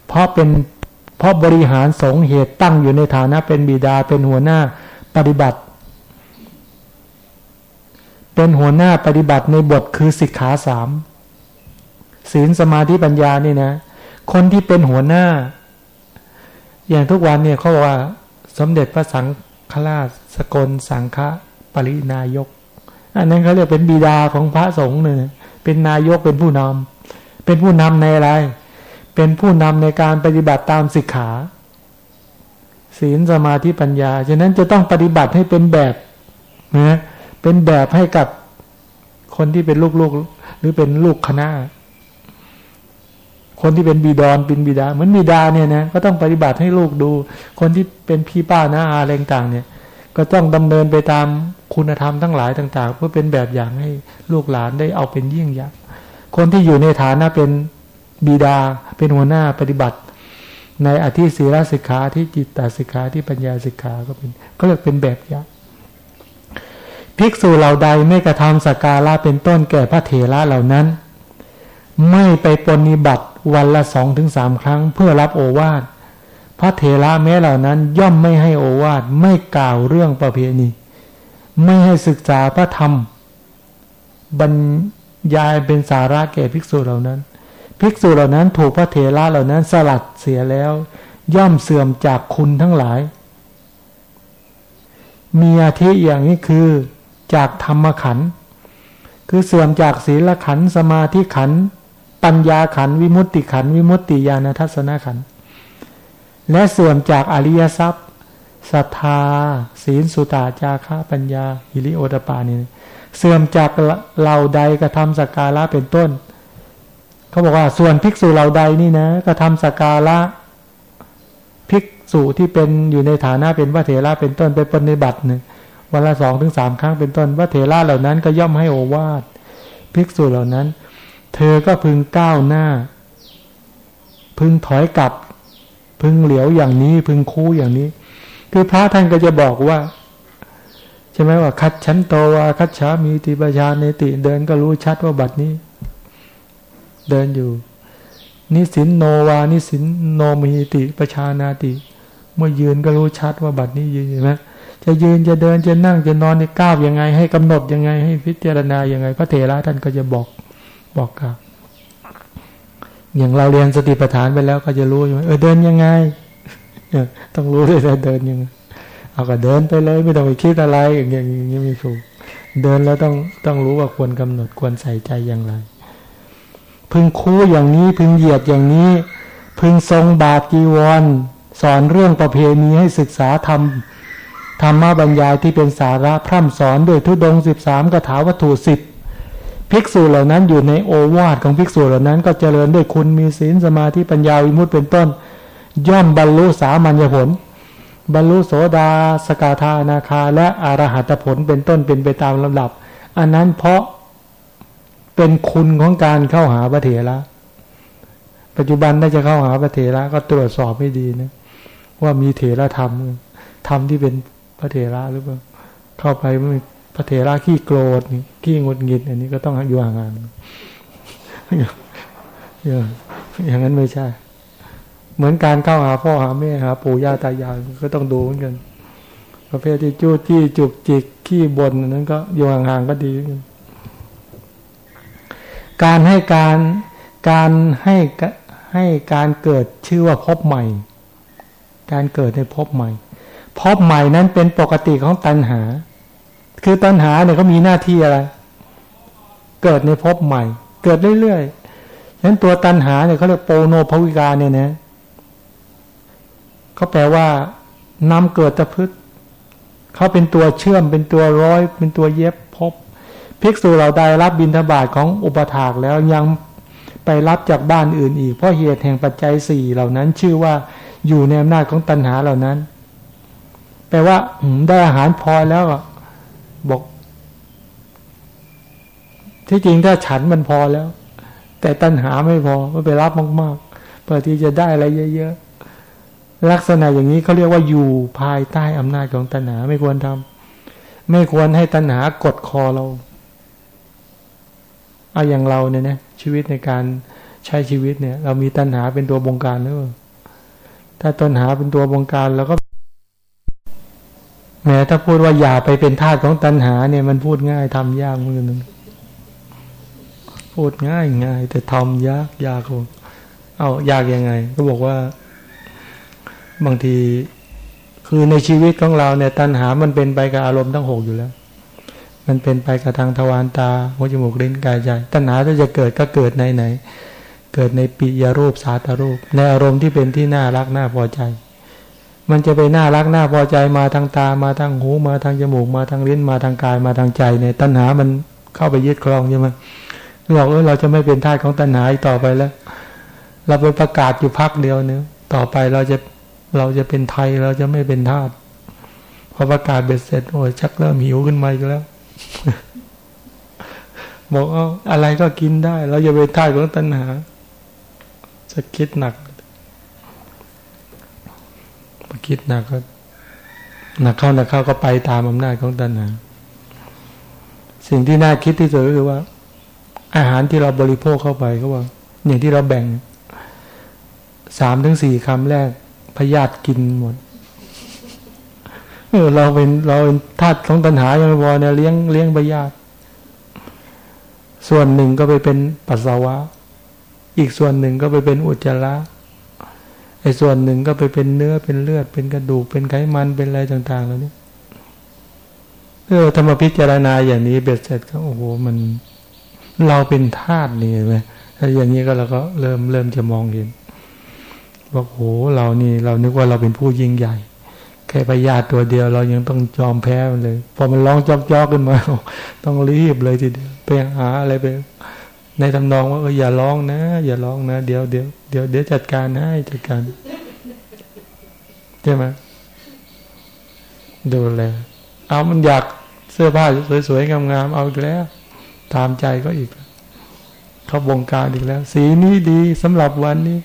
เพราะเป็นเพราะบริหารสงเหตุตั้งอยู่ในฐานะเป็นบิดาเป็นหัวหน้าปฏิบัติ เป็นหัวหน้าปฏิบัติในบทคือสิกขาสามศีลสมาธิปัญญานี่นะ คนที่เป็นหัวหน้า อย่างทุกวันเนี่ยเขาบอกว่า สมเด็จพระสังฆราชสกลสังฆปรินายก อันนั้นเขาเรียกเป็นบิดาของพระสงฆ์เนี่ยเป็นนายกเป็นผู้นำเป็นผู้นำในอะไร เป็นผู้นำในการปฏิบัติตามสิกขา ศีลสมาธิปัญญา ฉะนั้นจะต้องปฏิบัติให้เป็นแบบนะเป็นแบบให้กับคนที่เป็นลูกๆหรือเป็นลูกคณะ คนที่เป็นบิดอนเป็นบิดา เหมือนบิดาเนี่ยนะก็ต้องปฏิบัติให้ลูกดู คนที่เป็นพี่ป้าน้าอาอะไรต่างเนี่ย ก็ต้องดำเนินไปตามคุณธรรมทั้งหลายต่าง ๆ เพื่อเป็นแบบอย่างให้ลูกหลานได้เอาเป็นเยี่ยงอย่างคนที่อยู่ในฐานะเป็นบิดาเป็นหัวหน้าปฏิบัติ ในอธิศีลสิกขาที่จิตตสิกขาที่ปัญญาสิกขาก็เป็นก็เรียกเป็นแบบอย่างภิกษุเหล่าใดไม่กระทำสักการะเป็นต้นแก่พระเถระเหล่านั้น ไม่ไปปนิบัติ วันละสองถึงสามครั้งเพื่อรับโอวาทพระเถระแม้เหล่านั้นย่อมไม่ให้โอวาทไม่กล่าวเรื่องประเพณี ไม่ให้ศึกษาพระธรรม บรรยายเป็นสาระแก่ภิกษุเหล่านั้น ภิกษุเหล่านั้นถูกพระเถระเหล่านั้นสลัดเสียแล้ว ย่อมเสื่อมจากคุณทั้งหลาย มีอาทิอย่างนี้คือจากธรรมขัน คือเสื่อมจากศีลขันสมาธิขัน ปัญญาขันวิมุตติขันวิมุตติญาณทัศนขัน และเสื่อมจากอริยทรัพย์ศรัทธา ศีลสุตาจาระปัญญาอิริโอตปานี่เสื่อมจากเหล่าใดกระทำสักการะเป็นต้น เขาบอกว่าส่วนภิกษุเราใดนี่นะก็ทำสักกาละภิกษุที่เป็นอยู่ในฐานะเป็นพระเถระเป็นต้นเป็นปฏิบัติหนึ่งวันละสองถึงสามครั้งเป็นต้นพระเถระเหล่านั้นก็ย่อมให้โอวาทภิกษุเหล่านั้น เธอก็พึงก้าวหน้า พึงถอยกลับ พึงเหลียวอย่างนี้ พึงคู่อย่างนี้ คือพระท่านก็จะบอกว่าใช่ไหมว่า คัดชั้นโตวาคัดฉามีติปชาเนติเดินก็รู้ชัดว่าบัดนี้ เดินอยู่ นิสินโนวานิสินโนมีติประชานาติ เมื่อยืนก็รู้ชัดว่าบัดนี้ยืนใช่ไหมจะยืนจะเดินจะนั่งจะนอนในก้าวยังไง ให้กำหนดยังไงให้พิจารณายังไง พระเถระท่านก็จะบอก บอกกับอย่างเราเรียนสติปัฏฐานไปแล้วก็จะรู้อยู่เออเดินยังไงต้องรู้เลยเดินยังไงเอาก็เดินไปเลยไม่ต้องไปคิดอะไรอย่างเงี้ยอย่างเงี้ยม่ถูกเดินแล้วต้องต้องรู้ว่าควรกำหนดควรใส่ใจอย่างไร พึงคู่อย่างนี้พึงเหยียดอย่างนี้ พึงทรงบาตจีวร สอนเรื่องประเพณีให้ศึกษาธรรมธรรมะบรรยายที่เป็นสาระพร่ำสอนด้วยทุดงสิบสามกถาวัตถุสิบ ภิกษุเหล่านั้นอยู่ในโอวาทของภิกษุเหล่านั้น ก็เจริญด้วยคุณมีศีลสมาธิปัญญาวิมุตเป็นต้น ย่อมบรรลุสามัญญผล บรรลุโสดาสกาธานาคา และอรหัตผลเป็นต้นเป็นไปตามลำดับ อันนั้นเพราะเป็นคุณของการเข้าหาพระเถระปัจจุบันถ้าจะเข้าหาพระเถระก็ตรวจสอบให้ดีนะว่ามีเถระธรรมธรรมที่เป็นพระเถระหรือเปล่าเข้าไป พระเถระขี้โกรธขี้งดหงิด อันนี้ก็ต้องอยู่ห่างๆอย่างนั้นไม่ใช่ เหมือนการเข้าหาพ่อหาแม่หาปู่ย่าตายายก็ต้องดูเหมือนกัน ประเภทที่จู้จี้จุกจิกขี้บนนั้นก็อยู่ห่างๆก็ดี การให้การการให้ใให้การเกิดชื่อว่าพบใหม่ การเกิดในพบใหม่พบใหม่นั้นเป็นปกติของตัณหา คือตัณหาเนี่ยเขามีหน้าที่อะไร เกิดในภพใหม่ เกิดเรื่อยๆฉะนั้นตัวตัณหาเนี่ยเขาเรียกโปโนภวิกาเนี่ยนะเขาแปลว่านำเกิดตะพึกเขาเป็นตัวเชื่อมเป็นตัวร้อย เป็นตัวเย็บพบภิกษุเราได้รับบิณฑบาตของอุปถากแล้วยังไปรับจากบ้านอื่นอีก เพราะเหตุแห่งปัจจัยสี่เหล่านั้น ชื่อว่าอยู่ในอำนาจของตัณหาเหล่านั้น แปลว่าได้อาหารพอแล้ว บอก ที่จริงถ้าฉันมันพอแล้ว แต่ตัณหาไม่พอก็ไปรับมากๆเพื่อที่จะได้อะไรเยอะๆลักษณะอย่างนี้เขาเรียกว่าอยู่ภายใต้อำนาจของตัณหาไม่ควรทำไม่ควรให้ตัณหากดคอเราเอาอย่างเราเนี่ยนะชีวิตในการใช้ชีวิตเนี่ย เรามีตัณหาเป็นตัวบงการหรือเปล่าถ้าตัณหาเป็นตัวบงการเราก็ แม้ถ้าพูดว่าอย่าไปเป็นทาสของตัณหาเนี่ยมันพูดง่ายทำยากมือหนึ่งพูดง่ายง่ายแต่ทำยากยากคนเอายากยังไง ก็บอกว่า บางทีคือในชีวิตของเราเนี่ย ตัณหามันเป็นไปกับอารมณ์ทั้งหกอยู่แล้ว มันเป็นไปกับทางทวารตาหัวจมูกลิ้นกายใจตัณหาถ้าจะเกิดก็เกิดในไหน เกิดในปิยรูปสาตรูป ในอารมณ์ที่เป็นที่น่ารักน่าพอใจ มันจะไปน่ารักน่าพอใจมาทางตามาทางหูมาทางจมูกมาทางลิ้นมาทางกายมาทางใจเนี่ยตัณหามันเข้าไปยึดครองใช่ไหมบอกเออเราจะไม่เป็นทาสของตัณหาอีกต่อไปแล้ว เราไปประกาศอยู่พักเดียวเนื้อต่อไปเราจะเราจะเป็นไทยเราจะไม่เป็นทาสพอประกาศเบ็ดเสร็จโอ้ยชักเริ่มหิวขึ้นมาอีกแล้วบอกเอาอะไรก็กินได้ เราจะไปท่ายของตัณหาจะคิดหนัก คิดหนักก็หนักเข้าหนักเข้าก็ไปตามอำนาจของตัณหาสิ่งที่น่าคิดที่สุดก็คือว่า อาหารที่เราบริโภคเข้าไปก็ว่าอย่างที่เราแบ่งสามถึงสี่คำแรกพยาธิกินหมดเออเราเป็นเราเป็นธาตุของตัณหายังไม่พอเนี่ยเลี้ยงเลี้ยงใบญาติส่วนหนึ่งก็ไปเป็นปัสสาวะ อีกส่วนหนึ่งก็ไปเป็นอุจจาระ ไอ้ส่วนหนึ่งก็ไปเป็นเนื้อเป็นเลือดเป็นกระดูกเป็นไขมันเป็นอะไรต่าง ๆ แล้วนี่เออธรรมพิจารณาอย่างนี้เบ็ดเสร็จก็โอ้โหมันเราเป็นธาตุนี่ไหมถ้าอย่างนี้ก็เราก็เริ่มเริ่มจะมองเห็นว่าโอ้โหเรานี่ เรานึกว่าเราเป็นผู้ยิ่งใหญ่ แค่พยาตัวเดียว เรายังต้องยอมแพ้มันเลย พอมันร้องจอกๆขึ้นมา ต้องรีบเลยทีเดียวไปหาอะไรไป ในทำนองว่าเอออย่าร้องนะ อย่าร้องนะ เดี๋ยวเดี๋ยวเดี๋ยวเดี๋ยวจัดการให้จัดการใช่ไหมดูแลเอามันอยากเสื้อผ้าสวยๆงามๆเอาอีกแล้ว ตามใจก็อีกเขาบงการอีกแล้ว สีนี้ดีสำหรับวันนี้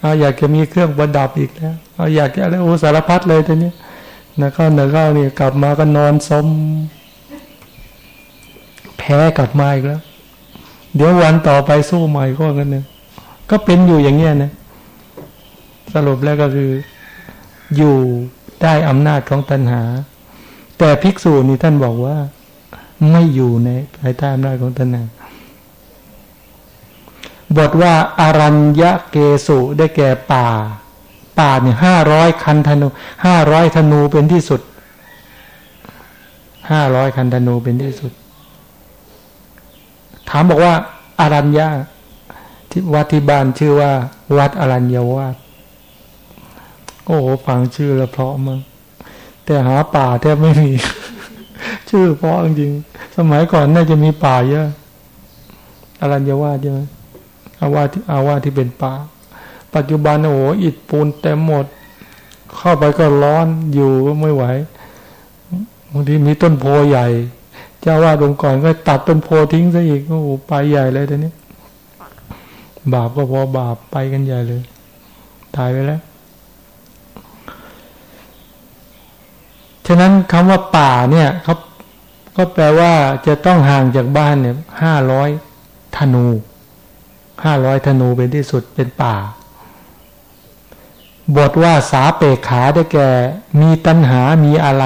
เอาอยากจะมีเครื่องประดับอีกแล้วเอาอยากจะอะไรโอ้สารพัดเลยทีนี้นะเข้าเนื้อเข้านี่กลับมาก็นอนสมแพ้กลับมาอีกแล้ว เดี๋ยววันต่อไปสู้ใหม่ก็กันเนี่ยก็เป็นอยู่อย่างเงี้ยนะ สรุปแล้วก็คือ อยู่ได้อำนาจของตัณหา แต่ภิกษุนี่ท่านบอกว่า ไม่อยู่ในภายใต้อำนาจของตัณหาบทว่าอารัญญเกสุได้แก่ป่า ป่าเนี่ยห้าร้อยคันธนูห้าร้อยธนูเป็นที่สุดห้าร้อยคันธนูเป็นที่สุด ถามบอกว่าอารัญญาที่วัดที่บ้านชื่อว่า วัดอารัญญาวาสโอ้โหฟังชื่อแล้วเพราะมั้งแต่หาป่าแทบไม่มี ชื่อเพราะจริงสมัยก่อนน่าจะมีป่าเยอะอารัญญาวาสใช่ไหมอาวาที่อาวาที่เป็นป่า ปัจจุบันโอ้โหอิฐปูนเต็มหมด เข้าไปก็ร้อนอยู่ก็ไม่ไหวบางทีมีต้นโพใหญ่ เจ้าวาดองค์ก่อนก็ตัดต้นโพทิ้งซะอีกโอ้โหไปใหญ่เลยตอนนี้ บาปก็พอบาปไปกันใหญ่เลย ตายไปแล้ว ฉะนั้นคำว่าป่าเนี่ยเขาก็แปลว่าจะต้องห่างจากบ้านเนี่ยห้าร้อยธนูห้าร้อยธนูเป็นที่สุดเป็นป่า บทว่าสาเปกขาได้แก่ มีตัณหามีอะไร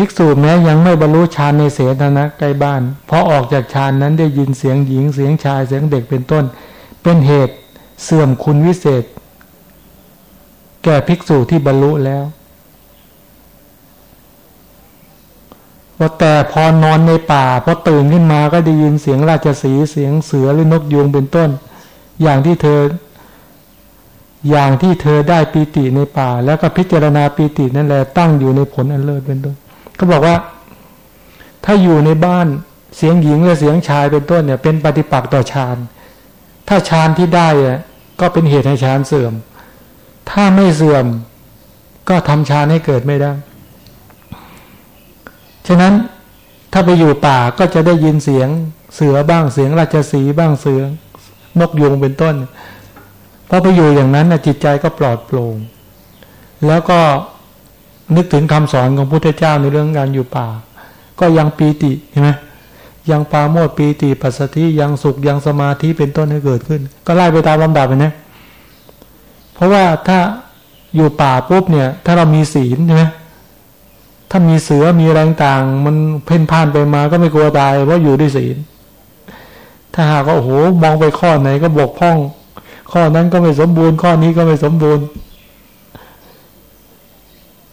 ภิกษุแม้ยังไม่บรรลุฌานในเสนาใกล้บ้านพอออกจากฌานนั้นได้ยินเสียงหญิงเสียงชายเสียงเด็กเป็นต้น เป็นเหตุเสื่อมคุณวิเศษ แก่ภิกษุที่บรรลุแล้วว่าแต่พอนอนในป่าพอตื่นขึ้นมาก็ได้ยินเสียงราชสีเสียงเสือหรือนกยูงเป็นต้น อย่างที่เธอ อย่างที่เธอได้ปีติในป่า แล้วก็พิจารณาปีตินั่นแหละตั้งอยู่ในผลอันเลิศเป็นต้น ก็บอกว่า ถ้าอยู่ในบ้านเสียงหญิงและเสียงชายเป็นต้นเนี่ย เป็นปฏิปักษ์ต่อฌานถ้าฌานที่ได้อะก็เป็นเหตุให้ฌานเสื่อม ถ้าไม่เสื่อม ก็ทำฌานให้เกิดไม่ได้ฉะนั้นถ้าไปอยู่ป่าก็จะได้ยินเสียงเสือบ้างเสียงราชสีบ้างเสือนกยุงเป็นต้นพอไปอยู่อย่างนั้นจิตใจก็ปลอดโปร่งแล้วก็ นึกถึงคำสอนของพุทธเจ้าในเรื่องการอยู่ป่า ก็ยังปีติเห็นไหมยังปาโมดปีติปัสสติยังสุขยังสมาธิเป็นต้นให้เกิดขึ้น ก็ไล่ไปตามลำดับนะเพราะว่าถ้าอยู่ป่าปุ๊บเนี่ย ถ้าเรามีศีลใช่ไหมถ้ามีเสือมีแรงต่างมันเพ่นพ่านไปมาก็ไม่กลัวตายเพราะอยู่ด้วยศีล ถ้าหากว่าโอ้โหมองไปข้อไหนก็บกพร่อง ข้อนั้นก็ไม่สมบูรณ์ ข้อนี้ก็ไม่สมบูรณ์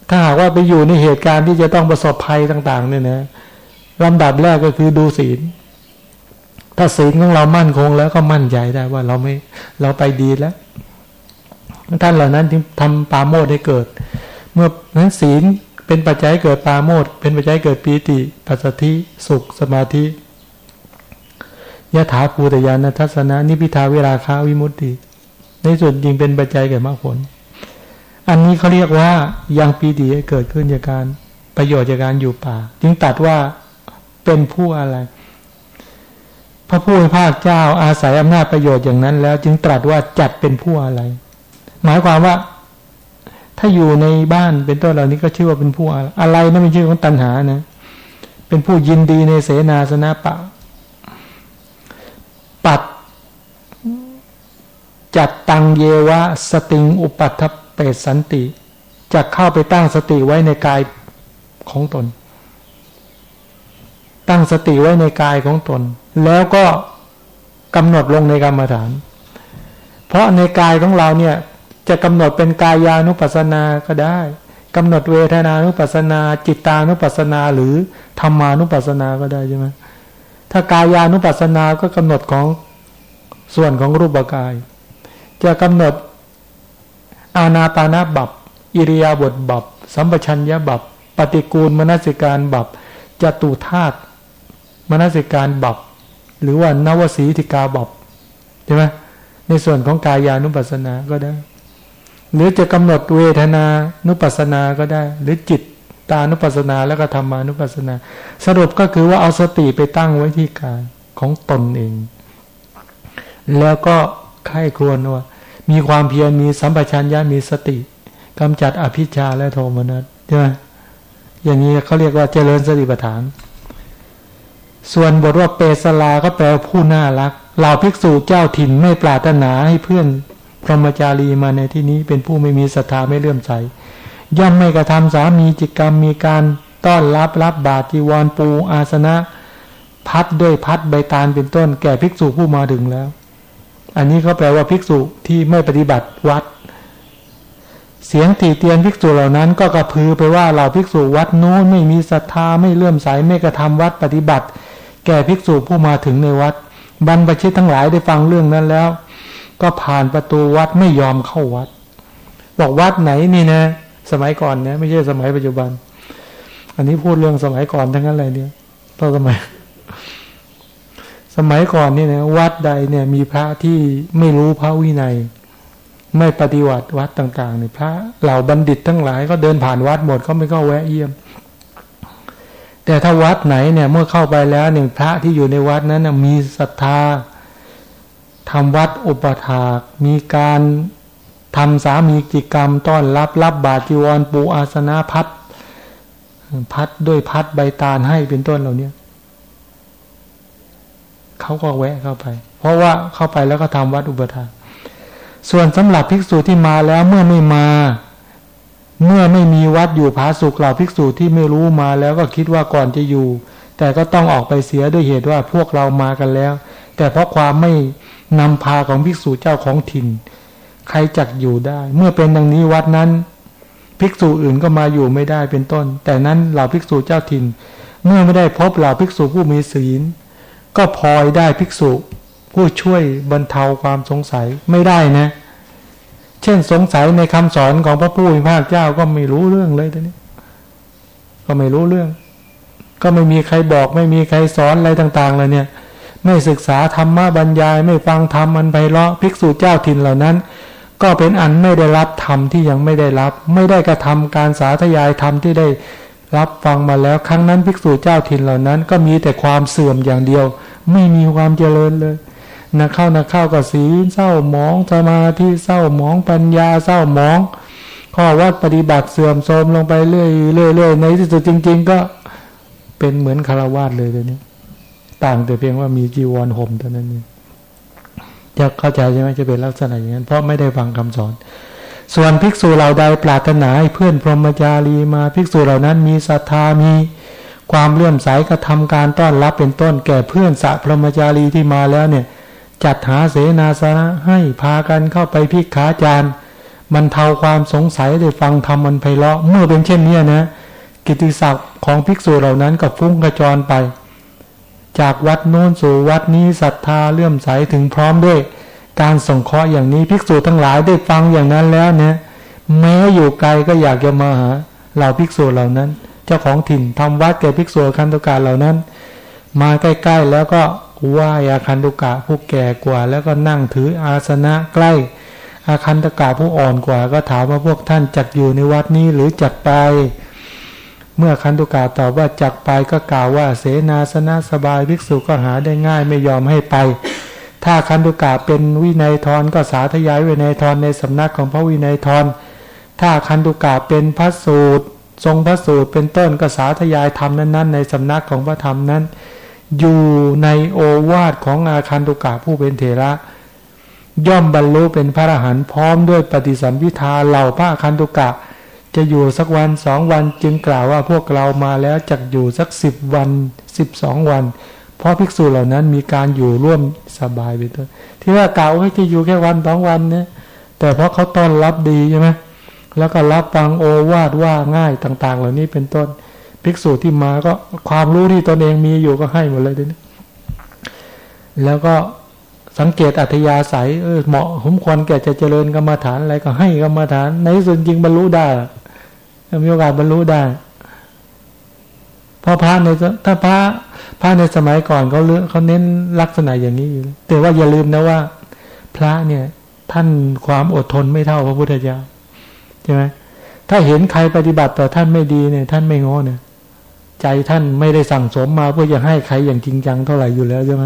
ถ้าหากว่าไปอยู่ในเหตุการณ์ที่จะต้องประสบภัยต่าง ๆ เนี่ยนะลำดับแรกก็คือดูศีล ถ้าศีลของเรามั่นคงแล้วก็มั่นใจได้ว่าเราไม่เราไปดีแล้ว ท่านเหล่านั้นที่ทำปาโมดให้เกิด เมื่อนั้นศีลเป็นปัจจัยเกิดปาโมดเป็นปัจจัยเกิดปีติปัสสธิสุขสมาธิยะถาภูตยานทัศนะนิพิทาเวลาคาวิมุตติ ในส่วนจริงเป็นปัจจัยเกิดมรรคผล อันนี้เขาเรียกว่ายังปีติเกิดขึ้นจากการประโยชน์จากการอยู่ป่า จึงตัดว่าเป็นผู้อะไร พระผู้เป็นภาคเจ้าอาศัยอำนาจประโยชน์อย่างนั้น แล้วจึงตรัสว่าจัดเป็นผู้อะไร หมายความว่า ถ้าอยู่ในบ้านเป็นต้นเหล่านี้ก็ชื่อว่าเป็นผู้อะไรอะไรนั่นเป็นชื่อของตัณหานะ เป็นผู้ยินดีในเสนาสนะปะ ปัดจัดตังเยวะ สติงอุปัฏฐ เปสันติจะเข้าไปตั้งสติไว้ในกายของตน ตั้งสติไว้ในกายของตน แล้วก็กำหนดลงในกรรมฐาน เพราะในกายของเราเนี่ยจะกำหนดเป็นกายานุปัสสนาก็ได้กำหนดเวทนานุปัสสนา จิตานุปัสสนาหรือธรรมานุปัสสนาก็ได้ใช่ไหมถ้ากายานุปัสสนาก็กำหนดของส่วนของรูปกาย จะกำหนด อาณาปานาบับอิริยาบถบับ สัมปชัญญะบับ ปฏิกูลมนสิการบับจตุธาตุมนสิการบับ หรือว่านวสีธิกาบับใช่ไหมในส่วนของกายานุปัสสนาก็ได้ หรือจะกำหนดเวทนานุปัสสนาก็ได้ หรือจิตตานุปัสสนาแล้วก็ธรรมานุปัสสนา สรุปก็คือว่าเอาสติไปตั้งไว้ที่กายของตนเอง แล้วก็ไข้ครวญว่า มีความเพียรมีสัมปชัญญะมีสติกำจัดอภิชาและโทมนัสใช่ไหมอย่างนี้เขาเรียกว่าเจริญสติปัฏฐาน ส่วนบทว่าเปสลาก็แปลผู้น่ารักเหล่าภิกษุเจ้าถิ่นไม่ปรารถนาให้เพื่อนพรหมจารีมาในที่นี้เป็นผู้ไม่มีศรัทธาไม่เลื่อมใสย่อมไม่กระทำสามีจิตกรรมมีการต้อนรับรับบาจีวรปูอาสนะ พัดด้วยพัดใบตาลเป็นต้นแก่ภิกษุผู้มาถึงแล้ว อันนี้ก็แปลว่าภิกษุที่ไม่ปฏิบัติวัด เสียงตีเตียนภิกษุเหล่านั้น ก็กระพือไปว่าเราภิกษุวัดนู้นไม่มีศรัทธาไม่เลื่อมใสไม่กระทำวัดปฏิบัติ แก่ภิกษุผู้มาถึงในวัด บรรพชิตทั้งหลายได้ฟังเรื่องนั้นแล้ว ก็ผ่านประตูวัดไม่ยอมเข้าวัด บอกวัดไหนนี่นะ สมัยก่อนนะไม่ใช่สมัยปัจจุบัน อันนี้พูดเรื่องสมัยก่อนทั้งนั้นเลยเนี่ยตอนสมัย สมัยก่อนเนี่นะวัดใดเนี่ยมีพระที่ไม่รู้พระวินัย ไม่ปฏิวัติวัดต่างๆเนี่ยพระเหล่าบัณฑิตทั้งหลายก็เดินผ่านวัดหมดเขาไม่เข้าแวะเยี่ยม แต่ถ้าวัดไหนเนี่ยเมื่อเข้าไปแล้วหนึ่งพระที่อยู่ในวัดนั้นมีศรัทธาทำวัดอุปถากมีการทำสามีกิจกรรมต้อนรับรับบาจีวรปูอาสนะพัดพัดด้วยพัดใบตาลให้เป็นต้นเหล่านี้ เขาก็แวะเข้าไป เพราะว่าเข้าไปแล้วก็ทำวัดอุปถากส่วนสำหรับภิกษุที่มาแล้วเมื่อไม่มา เมื่อไม่มีวัดอยู่ผาสุกเหล่าภิกษุที่ไม่รู้มาแล้วก็คิดว่าก่อนจะอยู่ แต่ก็ต้องออกไปเสียด้วยเหตุว่าพวกเรามากันแล้ว แต่เพราะความไม่นำพาของภิกษุเจ้าของถิ่น ใครจักอยู่ได้ เมื่อเป็นดังนี้วัดนั้น ภิกษุอื่นก็มาอยู่ไม่ได้เป็นต้น แต่นั้นเหล่าภิกษุเจ้าถิ่น เมื่อไม่ได้พบเหล่าภิกษุผู้มีศีล ก็พลอยได้ภิกษุ ผู้ช่วยบรรเทาความสงสัยไม่ได้นะ เช่นสงสัยในคำสอนของพระผู้มีพระเจ้าก็ไม่รู้เรื่องเลยตอนนี้ ก็ไม่รู้เรื่อง ก็ไม่มีใครบอก ไม่มีใครสอนอะไรต่าง ๆ เลยเนี่ย ไม่ศึกษาธรรมะบรรยาย ไม่ฟังธรรมมันไปเลาะภิกษุเจ้าถิ่นเหล่านั้น ก็เป็นอันไม่ได้รับธรรมที่ยังไม่ได้รับ ไม่ได้กระทำการสาธยายธรรมที่ได้ รับฟังมาแล้วครั้งนั้นภิกษุเจ้าถิ่นเหล่านั้น ก็มีแต่ความเสื่อมอย่างเดียว ไม่มีความเจริญเลยนักเข้านักเข้ากับศีลเศร้าหมองสมาธิเศร้าหมองปัญญาเศร้าหมอง ข้อวัดปฏิบัติเสื่อมโทรมลงไปเรื่อยเรื่อยในที่สุดจริง ๆ ก็เป็นเหมือนคารวาสเลยตัวนี้ ต่างแต่เพียงว่ามีจีวรห่มเท่านั้นเองจะเข้าใจใช่ไหมจะเป็นลักษณะอย่างนั้น เพราะไม่ได้ฟังคำสอน ส่วนภิกษุเราใดปรารถนาให้เพื่อนพรหมจารีมาภิกษุเหล่านั้นมีศรัทธามีความเลื่อมใสกระทาการต้อนรับเป็นต้นแก่เพื่อนสัพรหมจารีที่มาแล้วเนี่ย จัดหาเสนาสนะให้พากันเข้าไปพิกขาจารย์มันเทาความสงสัยได้ฟังธรรมมันไพเราะเมื่อเป็นเช่นนี้นะกิติศักดิ์ของภิกษุเหล่านั้นก็ฟุ้งกระจรไป จากวัดโน้นสู่วัดนี้ศรัทธาเลื่อมใสถึงพร้อมด้วย การส่งเคราะห์อย่างนี้ภิกษุทั้งหลายได้ฟังอย่างนั้นแล้วเนี่ยแม้อยู่ไกลก็อยากจะมาหาเหล่าภิกษุเหล่านั้น เจ้าของถิ่นทำวัดแก่ภิกษุคันตุกาเหล่านั้น มาใกล้ๆแล้วก็ไหว้อาคันตุกะผู้แก่กว่า แล้วก็นั่งถืออาสนะใกล้ อาคันตุกะผู้อ่อนกว่า ก็ถามว่าพวกท่านจักอยู่ในวัดนี้หรือจักไป เมื่อคันตุกาตอบว่าจักไปก็กล่าวว่าเสนาสนะสบายภิกษุก็หาได้ง่ายไม่ยอมให้ไป ถ้าคันตุกาเป็นวินัยทรก็สาธยายวินัยทรในสำนักของพระวินัยทรถ้าคันตุกาเป็นพระสูตร ทรงพระสูตรเป็นต้นก็สาธยายธรรมนั้นๆ ในสำนักของพระธรรมนั้น อยู่ในโอวาทของอาคันตุกาผู้เป็นเถระย่อมบรรลุเป็นพระอรหันต์พร้อมด้วยปฏิสัมพิทาเหล่าพระคันตุกะ จะอยู่สักวันสองวันจึงกล่าวว่าพวกเรามาแล้วจักอยู่สักสิบวันสิบสองวัน เพราะภิกษุเหล่านั้นมีการอยู่ร่วมสบายไปต้นที่ว่ากล่าวว่าจะอยู่แค่วันสองวันเนี่ยแต่เพราะเขาต้อนรับดีใช่ไหมแล้วก็รับฟังโอวาดว่าง่ายต่าง ๆ เหล่านี้เป็นต้น ภิกษุที่มาก็ความรู้ที่ตนเองมีอยู่ก็ให้หมดเลยทีนี้แล้วก็สังเกตอัธยาศัยเออเหมาะสมควรแก่จะเจริญกรรมฐานอะไรก็ให้กรรมฐาน ในส่วนจริงบรรลุได้มีโอกาสบรรลุได้ เพราะพระในถ้าพระพระในสมัยก่อนเขาเลือกเขาเน้นลักษณะอย่างนี้อยู่แต่ว่าอย่าลืมนะว่า พระเนี่ย ท่านความอดทนไม่เท่าพระพุทธเจ้าใช่ไหมถ้าเห็นใครปฏิบัติต่อท่านไม่ดีเนี่ย ท่านไม่ง้อเนี่ยใจท่านไม่ได้สั่งสมมาเพื่อจะให้ใครอย่างจริงจังเท่าไหร่อยู่แล้วใช่ไหม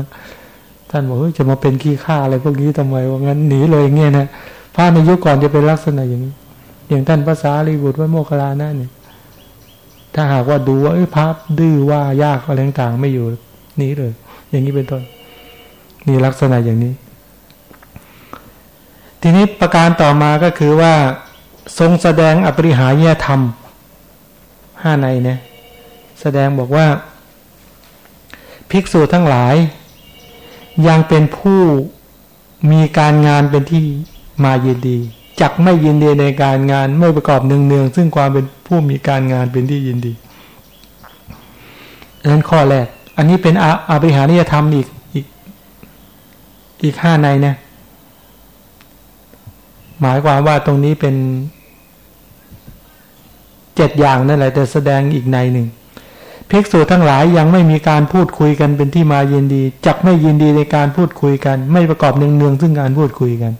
ท่านบอกเฮ้ยจะมาเป็นขี้ข้าอะไรพวกนี้ทำไมว่างั้นหนีเลยเงี้ยนะพระในยุคก่อนจะเป็นลักษณะอย่างนี้ อย่างท่านภาษาลีบุตรวัดโมคลานะเนี่ย ถ้าหากว่าดูว่าพระดื้อว่ายากอะไรต่างๆไม่อยู่นี้เลย อย่างนี้เป็นต้น นี่ลักษณะอย่างนี้ ทีนี้ประการต่อมาก็คือว่า ทรงแสดงอปริหายธรรมห้าในเนี่ยแสดงบอกว่า ภิกษุทั้งหลาย ยังเป็นผู้มีการงานเป็นที่มายินดีจักไม่ยินดีในการงานไม่ประกอบเนืองๆซึ่งความเป็น ผู้มีการงานเป็นที่ยินดีนั้นข้อแรก อันนี้เป็นอาอาริหานิยธรรมอีกอีกอีกห้าในนะ หมายความว่าตรงนี้เป็นเจ็ดอย่างนั่นแหละแต่แสดงอีกในหนึ่งภิกษุทั้งหลายยังไม่มีการพูดคุยกันเป็นที่มายินดีจักไม่ยินดีในการพูดคุยกัน ไม่ประกอบเนืองๆซึ่งการพูดคุยกัน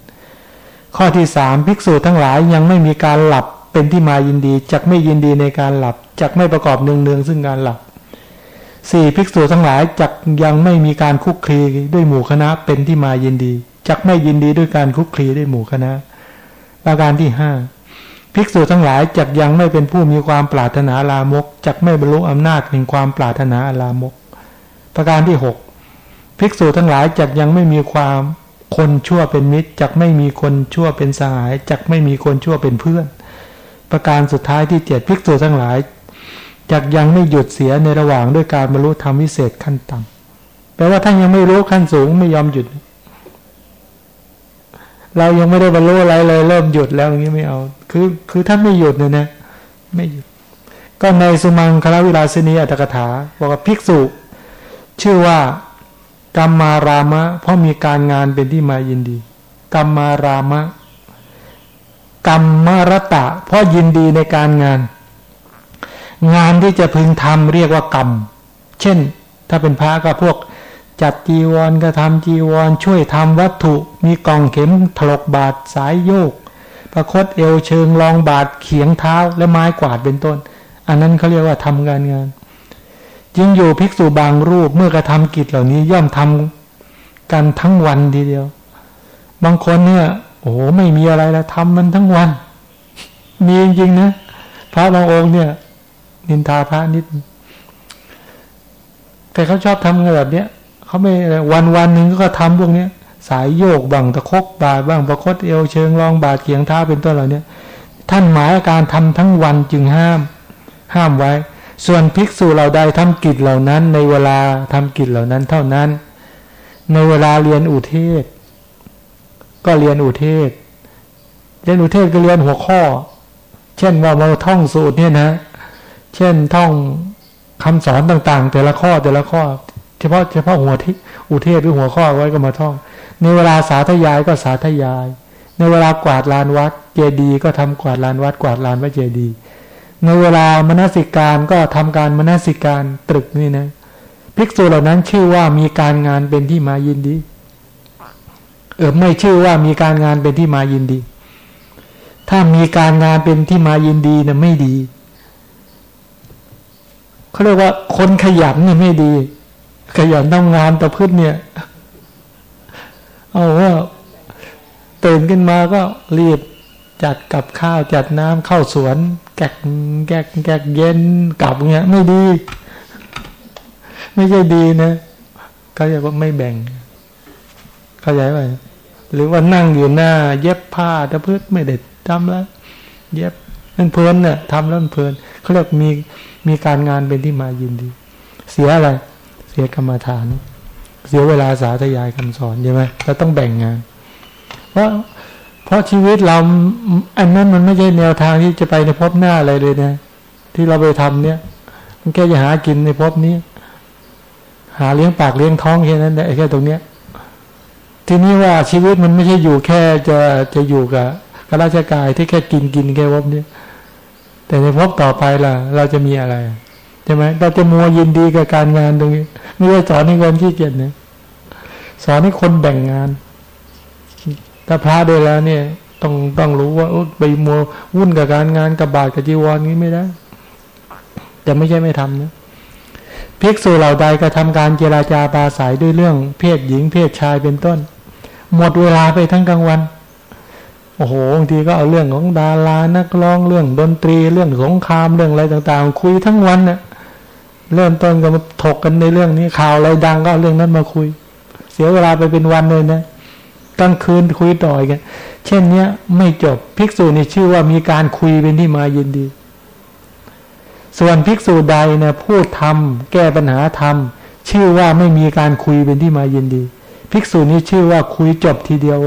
ข้อที่สามภิกษุทั้งหลายยังไม่มีการหลับ เป็นที่มายินดีจักไม่ยินดีในการหลับจักไม่ประกอบเนืองเนืองซึ่งการหลับสี่ภิกษุทั้งหลายจักยังไม่มีการคุกคีด้วยหมู่คณะเป็นที่มายินดีจักไม่ยินดีด้วยการคุกคีด้วยหมู่คณะประการที่ห้าภิกษุทั้งหลายจักยังไม่เป็นผู้มีความปรารถนาลามกจักไม่บรรลุอำนาจแห่งความปรารถนาลามก ประการที่หกภิกษุทั้งหลายจักยังไม่มีความคนชั่วเป็นมิตรจักไม่มีคนชั่วเป็นสหายจักไม่มีคนชั่วเป็นเพื่อน ประการสุดท้ายที่เจ็ดภิกษุทั้งหลายจักยังไม่หยุดเสียในระหว่างด้วยการบรรลุธรรมวิเศษขั้นต่ำแปลว่าท่านยังไม่รู้ขั้นสูงไม่ยอมหยุด เรายังไม่ได้บรรลุอะไรเลย เริ่มหยุดแล้วอย่างนี้ไม่เอา คือ คือท่านไม่หยุดเนี่ยนะ ไม่หยุด ก็ในสุมังคลวิลาสินีอัตถกถา บอกว่าภิกษุ ชื่อว่ากรรมารามะ เพราะมีการงานเป็นที่มายินดีกรรมารามะ กรรมมรตะ เพราะยินดีในการงาน งานที่จะพึงทำเรียกว่ากรรม เช่น ถ้าเป็นพระก็พวกจัดจีวรก็ทำจีวร ช่วยทำวัตถุ มีกล่องเข็มถลกบาดสายโยก ประคตเอวเชิงรองบาดเขียงเท้าและไม้กวาดเป็นต้น อันนั้นเขาเรียกว่าทำงานงาน จึงอยู่ภิกษุบางรูปเมื่อกระทำกิจเหล่านี้ย่อมทำกันทั้งวันทีเดียว บางคนเนี่ย โอ้ไม่มีอะไรแล้วทำมันทั้งวัน มีจริงๆนะพระบางองค์เนี่ย นินทาพระนิด แต่เขาชอบทำงานแบบเนี้ยเขาไม่วันวันหนึ่งก็ทำพวกเนี้ยสายโยกบังตะคกบาดบ้างประคตเอวเชิงรองบาดเขียงเท้าเป็นต้นเหล่านี้ท่านหมายการทำทั้งวันจึงห้าม ห้ามไว้ ส่วนภิกษุเราใดทำกิจเหล่านั้น ในเวลาทำกิจเหล่านั้นเท่านั้น ในเวลาเรียนอุเทศ ก็เรียนอุเทศ เรียนอุเทศก็เรียนหัวข้อ เช่นว่าเราท่องสูตรเนี่ยนะ เช่นท่องคำสอนต่างๆ แต่ละข้อแต่ละข้อ เฉพาะเฉพาะหัวที่อุเทศหรือหัวข้อไว้ก็มาท่อง ในเวลาสาธยายก็สาธยาย ในเวลากวาดลานวัด เจดีก็ทำกวาดลานวัดกวาดลานวัดเจดี ในเวลามนสิการก็ทำการมนสิการตรึกนี่นะ ภิกษุเหล่านั้นชื่อว่ามีการงานเป็นที่มายินดี เออไม่ชื่อว่ามีการงานเป็นที่มายินดี ถ้ามีการงานเป็นที่มายินดีนะไม่ดีเขาเรียกว่าคนขยันเนี่ยไม่ดี ขยันทำงงานต่อพืชเนี่ยเอาว่าตื่นขึ้นมาก็รีบจัดกับข้าวจัดน้ำเข้าสวน แกกแกกแกกเย็นกลับเงี้ย ไม่ดี ไม่ใช่ดีนะเขาจะว่าไม่แบ่ง เข้าใจไหม หรือว่านั่งอยู่หน้า เย็บผ้าตะพืชไม่เด็ดทำแล้ว เย็บนั่นเพลินเนี่ยทำแล้วมันเพลินเขาเรียกมีมีการงานเป็นที่มายินดี เสียอะไร เสียกรรมฐาน เสียเวลาสาธยายคำสอนใช่ไหมเราต้องแบ่งงาน เพราะเพราะชีวิตเราอันนั้นมันไม่ใช่แนวทางที่จะไปในภพหน้าอะไรเลยนะที่เราไปทำเนี่ย มันแค่จะหากินในภพนี้ หาเลี้ยงปากเลี้ยงท้องแค่นั้นแค่ตรงเนี้ย ทีนี้ว่าชีวิตมันไม่ใช่อยู่แค่จะจะอยู่กับกราชกายที่แค่กินกินแค่ภพนี้แต่ในภพต่อไปล่ะ เราจะมีอะไรใช่ไหมเราจะมัวยินดีกับการงานตรงนี้ไม่ได้สอนให้คนขี้เกียจเนะสอนให้คนแบ่งงานถ้าพระด้แล้วเนี่ย ต้องต้องรู้ว่าไปมัววุ่นกับการงานกับบาตรกับจีวรนี้ไม่ได้แต่ไม่ใช่ไม่ทำนะ ภิกษุเหล่าใดกระทาการเจราจาปาศัยด้วยเรื่อง เพศหญิงเพศชายเป็นต้น หมดเวลาไปทั้งกลางวัน โอ้โหบางทีก็เอาเรื่องของดารานักร้องเรื่องดนตรีเรื่องสงครามเรื่องอะไรต่างๆ คุยทั้งวันเนะ่ะเริ่มต้นก็มาถกกันในเรื่องนี้ข่าวอะไรดังก็เอาเรื่องนั้นมาคุย เสียเวลาไปเป็นวันเลยนะกลางคืนคุยต่อยกัน เช่นเนี้ยไม่จบภิกษุนี่ชื่อว่ามีการคุยเป็นที่มายินดี ส่วนภิกษุใดเนี่ยพูดทำแก้ปัญหาทำชื่อว่าไม่มีการคุยเป็นที่มายินดี ภิกษุนี้ชื่อว่าคุยจบทีเดียว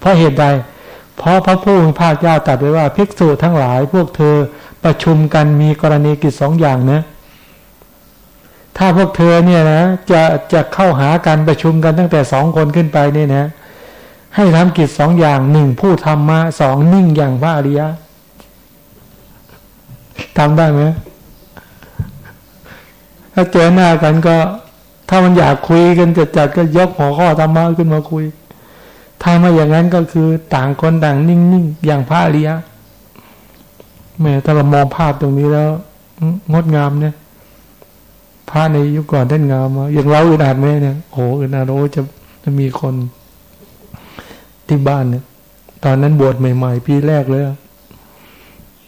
เพราะเหตุใด เพราะพระผู้มีพระเจ้าตรัสไว้ว่าภิกษุทั้งหลายพวกเธอประชุมกันมีกรณีกิจสองอย่างนะถ้าพวกเธอเนี่ยนะจะจะเข้าหาการประชุมกันตั้งแต่สองคนขึ้นไปเนี่ยนะ ให้ทำกิจสองอย่างหนึ่งผู้ทำมาสองนิ่งอย่างพระอริยะ ทำได้ไหมถ้าเจอหน้ากันก็ ถ้ามันอยากคุยกันจัดจัดก็ยกหัวข้อธรรมะขึ้นมาคุย ถ้ามาอย่างนั้นก็คือต่างคนต่างนิ่งๆ อย่างพระอริยะแม่ถ้าเรามองภาพตรงนี้แล้วงดงามเนี่ยพระในยุคก่อนท่านงามมาอย่างเราอึดอัดไหมเนี่ยโอ้อึดอัดโอ้จะจะมีคนที่บ้านเนี่ย ตอนนั้นบวชใหม่ ๆ ปีแรกเลย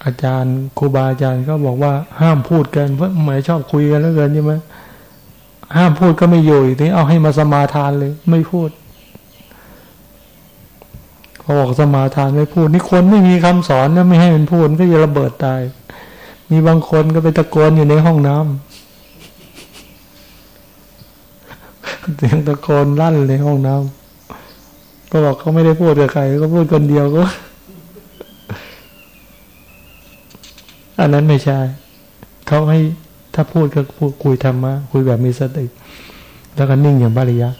อาจารย์ครูบาอาจารย์ก็บอกว่าห้ามพูดกันเพราะหมายชอบคุยกันแล้วเกินใช่ไหมห้ามพูดก็ไม่อยู่ทีนี้เอาให้มาสมาทานเลย ไม่พูดเขาบอกสมาทานไม่พูด นี่คนไม่มีคำสอนนะไม่ให้มันพูดก็จะระเบิดตาย มีบางคนก็ไปตะโกนอยู่ในห้องน้ำเสียงตะโกนลั่นในห้องน้ำก็บอกเขาไม่ได้พูดกับใครเขาพูดคนเดียวก็ อันนั้นไม่ใช่เขาให้ถ้าพูดก็พูดคุยธรรมะคุยแบบมีสติ แล้วก็นิ่งอย่างบริยะ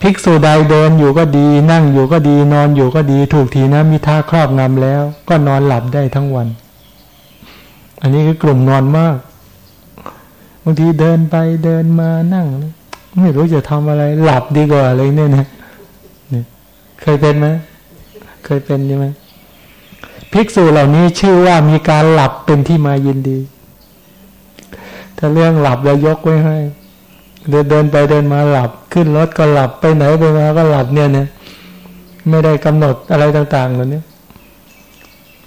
ภิกษุใดเดินอยู่ก็ดี นั่งอยู่ก็ดี นอนอยู่ก็ดี ถูกทีนะมีท่าครอบงำแล้ว ก็นอนหลับได้ทั้งวัน อันนี้คือกลุ่มนอนมากบางทีเดินไปเดินมานั่ง ไม่รู้จะทำอะไร หลับดีกว่าอะไรเนี่ยนะเคยเป็นไหมเคยเป็นใช่ไหม ภิกษุเหล่านี้ชื่อว่ามีการหลับเป็นที่มายินดี ถ้าเรื่องหลับเรายกไว้ให้ เดินเดินไปเดินมาหลับ ขึ้นรถก็หลับไปไหนไปมาก็หลับเนี่ยเนี่ยไม่ได้กำหนดอะไรต่างๆเหล่านี้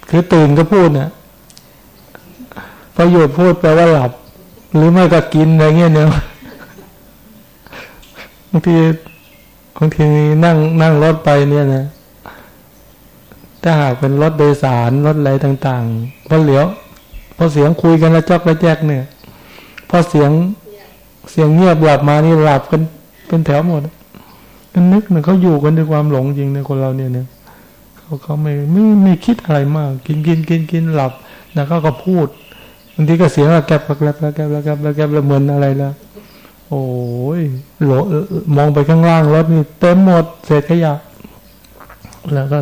คือตื่นก็พูดนะพอหยุดพูดแปลว่าหลับ หรือไม่ก็กินอะไรเงี้ยเนี่ยบางทีบางทีนั่งนั่งรถไปเนี่ยนะ ถ้าหากเป็นรถโดยสารรถอะไรต่างๆพอเหลียวพอเสียงคุยกันแล้วจอกแล้วแจกเนี่ยพอเสียงเสียงเงียบหลับมานี่หลับกันเป็นแถวหมดกันนึกเนี่ยเขาอยู่กันด้วยความหลงจริงในคนเราเนี่ยเนี่ยเขาเขาไม่ไม่ไม่คิดอะไรมาก กินกินกินกินหลับแล้วก็ก็พูดบางทีก็เสียงแกลบแกลบแกลบแกลบแกลบแกลบเหมือนอะไรแล้วโอ้ยโหมองไปข้างล่างรถนี่เต็มหมดเศษขยะแล้วก็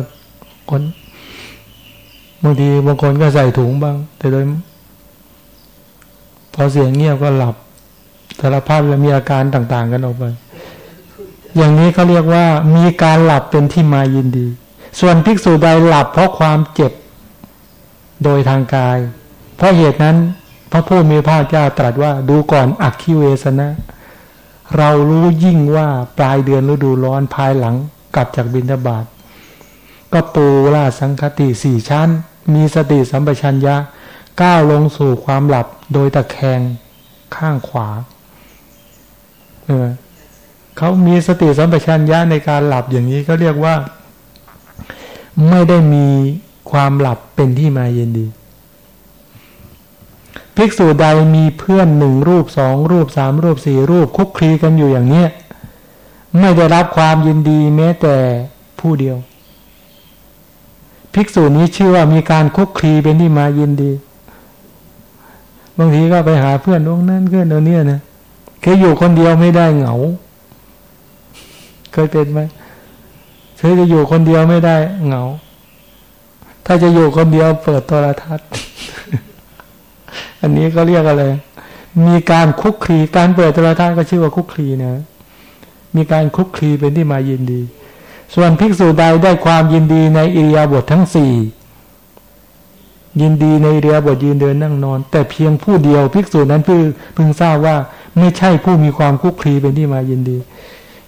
คนบางทีบางคนก็ใส่ถุงบ้าง แต่โดย พอเสียงเงียบก็หลับสารภาพแล้วมีอาการต่าง ๆ กันออกไป อย่างนี้เขาเรียกว่า มีการหลับเป็นที่มายินดี ส่วนภิกษุใดหลับเพราะความเจ็บโดยทางกาย เพราะเหตุนั้น พระผู้มีพระเจ้าตรัสว่าดูก่อนอักขิเวสนะ เรารู้ยิ่งว่าปลายเดือนฤดูร้อนภายหลังกลับจากบินทบาท ก็ปูราสังคติสี่ชั้น มีสติสัมปชัญญะก้าวลงสู่ความหลับโดยตะแคงข้างขวาเออเขามีสติสัมปชัญญะในการหลับอย่างนี้ก็เรียกว่า ไม่ได้มีความหลับเป็นที่มาเย็นดี ภิกษุใดมีเพื่อนหนึ่งรูปสองรูปสามรูปสี่รูปคุกคลีกันอยู่อย่างเนี้ยไม่ได้รับความยินดีแม้แต่ผู้เดียว ภิกษุนี้ชื่อว่ามีการคุกคีเป็นที่มายินดี บางทีก็ไปหาเพื่อนตรงนั้นเพื่อนตรงนี้นะเคยอยู่คนเดียวไม่ได้เหงา เคยเป็นไหมเคยจะอยู่คนเดียวไม่ได้เหงา ถ้าจะอยู่คนเดียวเปิดโทรทัศน์ อันนี้ก็เรียกอะไร มีการคุกคีการเปิดโทรทัศน์ก็ชื่อว่าคุกคีนะ มีการคุกคีเป็นที่มายินดี ส่วนภิกษุใดได้ความยินดีในอิริยาบถททั้งสี่ยินดีในอิริยาบถยืนเดินนั่งนอน แต่เพียงผู้เดียวภิกษุนั้นเพิ่งเพิ่งทราบว่าไม่ใช่ผู้มีความคุกคีเป็นที่มายินดี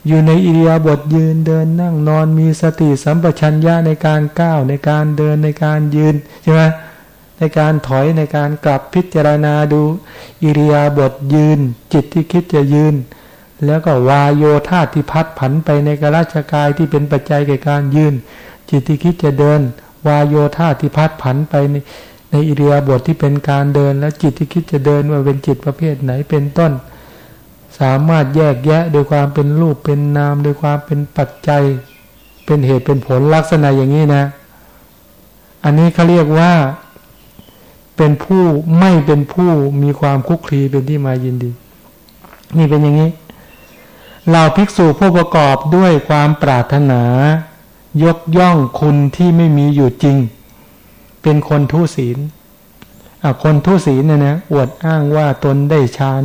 อยู่ในอิริยาบถยืนเดินนั่งนอนมีสติสัมปชัญญะในการก้าวในการเดินในการยืนใช่ไหมในการถอยในการกลับพิจารณาดู อิริยาบถยืน จิตที่คิดจะยืน แล้วก็วายโยธาที่พัดผันไปในกราชกายที่เป็นปัจจัยแก่การยืน จิตที่คิดจะเดิน วายโยธาที่พัดผันไปในในอิริยาบถทที่เป็นการเดิน แล้วจิตที่คิดจะเดินว่าเป็นจิตประเภทไหนเป็นต้น สามารถแยกแยะโดยความเป็นรูปเป็นนามโดยความเป็นปัจจัย เป็นเหตุเป็นผลลักษณะอย่างนี้นะ อันนี้เขาเรียกว่าเป็นผู้ไม่เป็นผู้มีความคุกคีเป็นที่มายินดี นี่เป็นอย่างนี้ เราภิกษุผู้ประกอบด้วยความปรารถนา ยกย่องคุณที่ไม่มีอยู่จริง เป็นคนทุศีลคนทุศีลเนี่ยนะอวดอ้างว่าตนได้ฌาน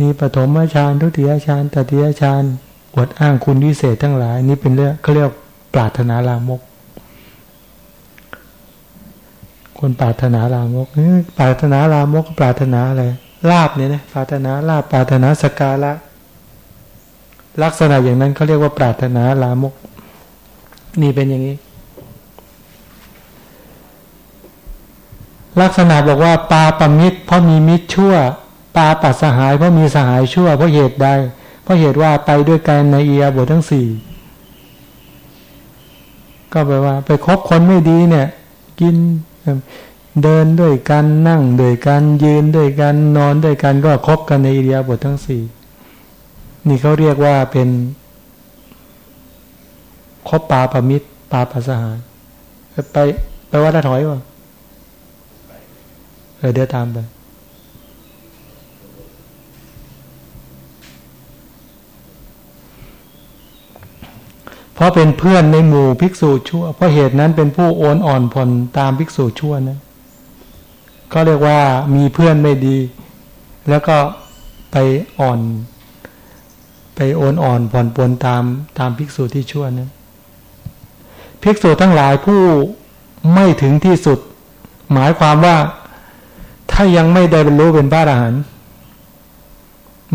มีปฐมฌานทุติยฌานตติยฌานอวดอ้างคุณวิเศษทั้งหลาย นี่เป็นเรื่องเขาเรียกปรารถนาลามก คนปรารถนาลามกปรารถนาลามกปรารถนาอะไรลาบเนี่ยนะปรารถนาลาบปรารถนาสกาละ ลักษณะอย่างนั้นเขาเรียกว่าปรารถนาลามก นี่เป็นอย่างนี้ ลักษณะบอกว่าปาปมิตรเพราะมีมิตรชั่ว ปาปัสสหายเพราะมีสหายชั่ว เพราะเหตุใด เพราะเหตุว่าไปด้วยกันในเอียบททั้งสี่ก็แปลว่า ไปคบคนไม่ดีเนี่ย กินเดินด้วยกันนั่งด้วยกันยืนด้วยกันนอนด้วยกันก็คบกันในเอียบททั้งสี่ นี่เขาเรียกว่าเป็นคบปาปมิตรปาปสหายไปไปวัดถอยวะเออเดี๋ยวตามไปเพราะเป็นเพื่อนในหมู่ภิกษุชั่ว เพราะเหตุนั้นเป็นผู้โอนอ่อนผ่อนตามภิกษุชั่วนะก็เรียกว่ามีเพื่อนไม่ดี แล้วก็ไปอ่อน ไปโอนอ่อนผ่อนปลนตามตามภิกษุที่ชั่วนะภิกษุทั้งหลายผู้ไม่ถึงที่สุด หมายความว่าถ้ายังไม่ได้บรรลุเป็นพระอรหันต์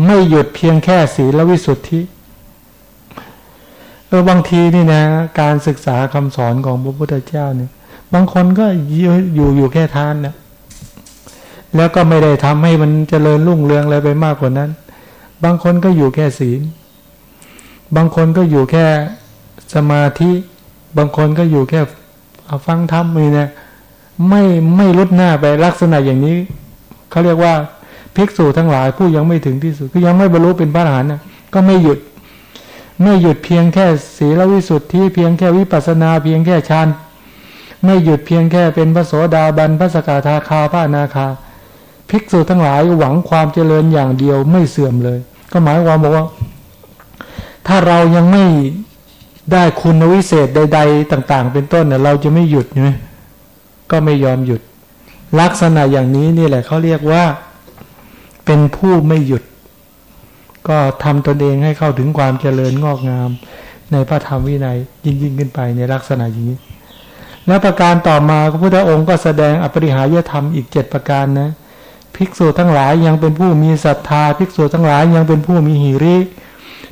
ไม่หยุดเพียงแค่ศีลวิสุทธิเออบางทีนี่นะ การศึกษาคำสอนของพระพุทธเจ้าเนี่ย บางคนก็อยู่อยู่แค่ทานนะแล้วก็ไม่ได้ทำให้มันเจริญรุ่งเรืองอะไรไปมากกว่านั้น บางคนก็อยู่แค่ศีล บางคนก็อยู่แค่สมาธิ บางคนก็อยู่แค่ฟังธรรมนี่นะไม่ไม่ลดหน้าไปลักษณะอย่างนี้เขาเรียกว่าภิกษุทั้งหลายผู้ยังไม่ถึงที่สุดก็ยังไม่บรรลุเป็นพระอรหันต์ก็ไม่หยุด ไม่หยุดเพียงแค่ศีลวิสุทธิเพียงแค่วิปัสนาเพียงแค่ฌานไม่หยุดเพียงแค่เป็นพระโสดาบันพระสกทาคาพระนาคา ภิกษุทั้งหลายหวังความเจริญอย่างเดียวไม่เสื่อมเลย ก็หมายความบอกว่า ถ้าเรายังไม่ได้คุณวิเศษใด ๆ ต่าง ๆ เป็นต้นเนี่ยเราจะไม่หยุดใช่ไหมก็ไม่ยอมหยุด ลักษณะอย่างนี้นี่แหละเขาเรียกว่าเป็นผู้ไม่หยุด ก็ทำตนเองให้เข้าถึงความเจริญงอกงาม ในพระธรรมวินัยยิ่งยิ่งขึ้นไปในลักษณะอย่างนี้แล้วประการต่อมาพระพุทธองค์ก็แสดงอปริหายธรรมอีกเจ็ดประการนะ ภิกษุทั้งหลายยังเป็นผู้มีศรัทธา ภิกษุทั้งหลายยังเป็นผู้มีหิริ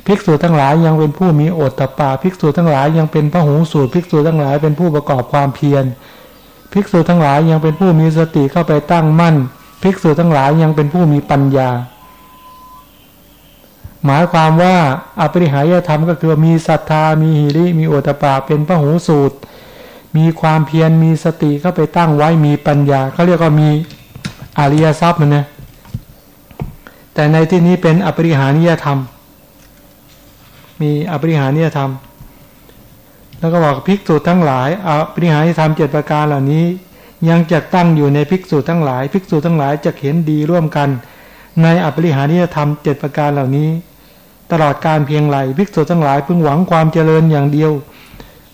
ภิกษุทั้งหลายยังเป็นผู้มีโอตตะปาภิกษุทั้งหลายยังเป็นพระหูสูตรภิกษุทั้งหลายเป็นผู้ประกอบความเพียร ภิกษุทั้งหลายยังเป็นผู้มีสติเข้าไปตั้งมั่น ภิกษุทั้งหลายยังเป็นผู้มีปัญญา หมายความว่าอปริหายธรรมก็คือมีศรัทธา มีหิริ มีโอตปาเป็นพระหูสูตร มีความเพียร มีสติเข้าไปตั้งไว้ มีปัญญาเขาเรียกว่ามี อริยทรัพย์มันนะแต่ในที่นี้เป็นอปริหานิยธรรม มีอปริหานิยธรรม แล้วก็บอกภิกษุทั้งหลายอาปริหารธรรมเจ็ดประการเหล่านี้ ยังจะตั้งอยู่ในภิกษุทั้งหลาย ภิกษุทั้งหลายจะเห็นดีร่วมกัน ในอปริหานิธรรมเจ็ดประการเหล่านี้ ตลอดการเพียงไรภิกษุทั้งหลายพึงหวังความเจริญอย่างเดียว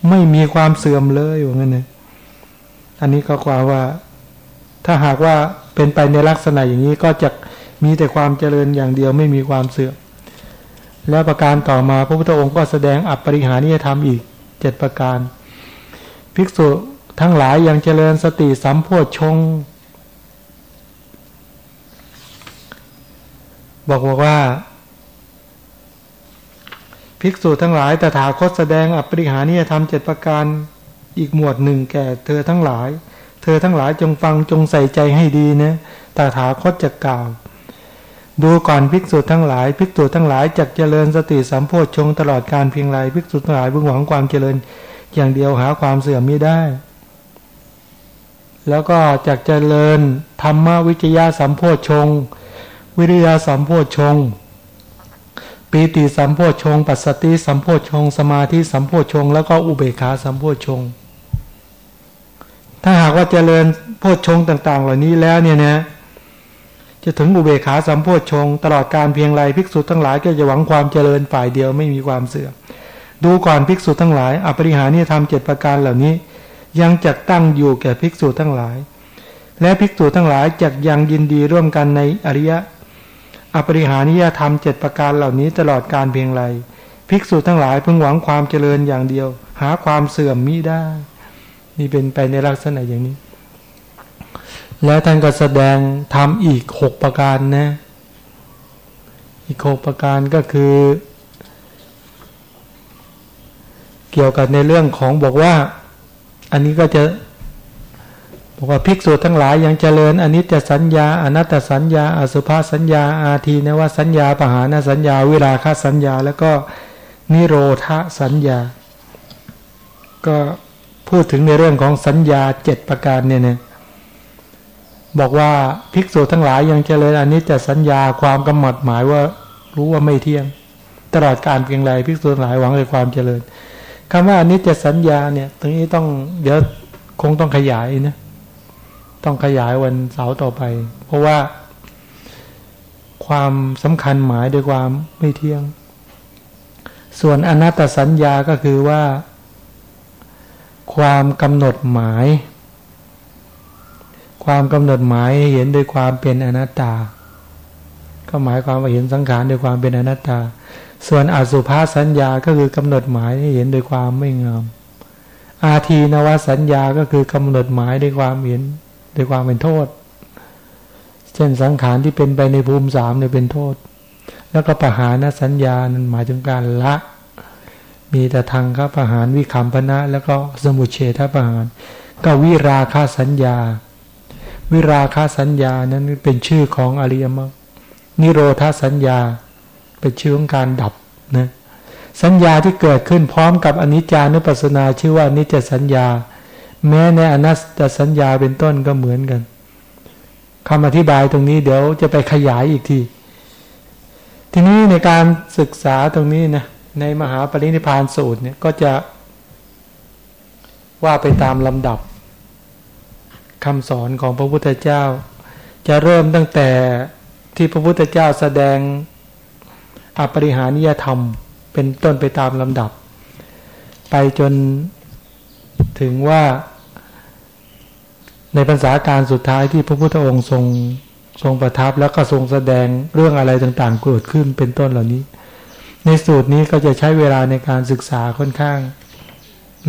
ไม่มีความเสื่อมเลยว่างั้นนะอันนี้ก็กว่าว่า ถ้าหากว่า เป็นไปในลักษณะอย่างนี้ก็จะมีแต่ความเจริญอย่างเดียวไม่มีความเสื่อมแล้วประการต่อมาพระพุทธองค์ก็แสดงอัปปริหานิยธรรมอีกเจ็ดประการ ภิกษุทั้งหลายยังเจริญสติสัมโพชงบอกว่า ภิกษุทั้งหลายตถาคตแสดงอปริหานิยธรรมเจ็ดประการอีกหมวดหนึ่งแก่เธอทั้งหลาย เธอทั้งหลายจงฟังจงใส่ใจให้ดีนะตถาคตจะกล่าว ดูก่อนภิกษุทั้งหลาย ภิกษุทั้งหลายจักเจริญสติสัมโพชฌงตลอดการเพียงไรภิกษุทั้งหลายเพิ่งหวังความเจริญ อย่างเดียวหาความเสื่อมไม่ได้ แล้วก็จักเจริญธรรมวิจยาสัมโพชฌงวิริยาสัมโพชฌงปีติสัมโพชฌงปัสสติสัมโพชฌงสมาธิสัมโพชฌงแล้วก็อุเบกขาสัมโพชฌง ถ้าหากว่าเจริญโพชฌงต่าง ๆ เหล่านี้แล้วเนี่ยนะจะถึงอุเบกขาสัมโพชฌงตลอดการเพียงไรภิกษุทั้งหลายก็จะหวังความเจริญฝ่ายเดียวไม่มีความเสื่อมดูก่อนภิกษุทั้งหลายอปริหานี่ทำเจ็ดประการเหล่านี้ ยังจักตั้งอยู่แก่ภิกษุทั้งหลาย และภิกษุทั้งหลายจักยังยินดีร่วมกันในอริยะอปริหานิยธรรมเจ็ดประการเหล่านี้ตลอดการเพียงไรภิกษุทั้งหลายเพิ่งหวังความเจริญอย่างเดียว หาความเสื่อมมิได้ นี่เป็นไปในลักษณะอย่างนี้ แล้วท่านก็แสดงทำอีกหกประการนะ อีกหกประการก็คือ เกี่ยวกับในเรื่องของบอกว่า อันนี้ก็จะบอกว่าภิกษุทั้งหลายยังเจริญอนิจจสัญญา อนัตตสัญญา อสุภาสัญญา อาทีนวสัญญาปหานสัญญา เวลาคาสัญญา แล้วก็นิโรธสัญญา ก็ พูดถึงในเรื่องของสัญญาเจ็ดประการเนี่ยเนี่ยบอกว่าภิกษุทั้งหลายยังเจริญอันนี้จะสัญญาความกำหนดหมายว่ารู้ว่าไม่เที่ยง ตลอดการเพียงไรภิกษุทั้งหลายหวังในความเจริญคำว่าอันิจจสัญญาเนี่ยตรงนี้ต้องเดี๋ยวคงต้องขยายนะต้องขยายวันเสาร์ต่อไป เพราะว่า ความสำคัญหมายด้วยความไม่เที่ยง ส่วนอนัตตสัญญาก็คือว่า ความกำหนดหมาย ความกำหนดหมายเห็นด้วยความเป็นอนัตตา ก็หมายความว่าเห็นสังขารด้วยความเป็นอนัตตา ส่วนอสุภาสัญญาก็คือกำหนดหมายเห็นด้วยความไม่งาม อาทีนวสัญญาก็คือกำหนดหมายด้วยความเห็นด้วยความเป็นโทษ เช่นสังขารที่เป็นไปในภูมิสามเนี่ยเป็นโทษ แล้วก็ปหานสัญญานั้นหมายถึงการละ มีแต่ทางครับปหานวิคัมพนะ แล้วก็สมุเฉทประหานก็วิราคาสัญญา วิราคาสัญญานั้นเป็นชื่อของอริยมรรคนิโรธาสัญญา เป็นชื่อของการดับนะสัญญาที่เกิดขึ้นพร้อมกับอนิจจานุปัสสนาชื่อว่านิจจสัญญา แม้ในอนัตตสัญญาเป็นต้นก็เหมือนกันคำอธิบายตรงนี้เดี๋ยวจะไปขยายอีกที ทีนี้ในการศึกษาตรงนี้นะ ในมหาปรินิพานสูตรเนี่ยก็จะว่าไปตามลำดับคำสอนของพระพุทธเจ้า จะเริ่มตั้งแต่ที่พระพุทธเจ้าแสดงอปริหานิยธรรม เป็นต้นไปตามลำดับ ไปจนถึงว่าในภาษาการสุดท้ายที่พระพุทธองค์ทรงทรงประทับแล้วก็ทรงแสดงเรื่องอะไรต่างๆเกิดขึ้นเป็นต้นเหล่านี้ ในสูตรนี้ก็จะใช้เวลาในการศึกษาค่อนข้าง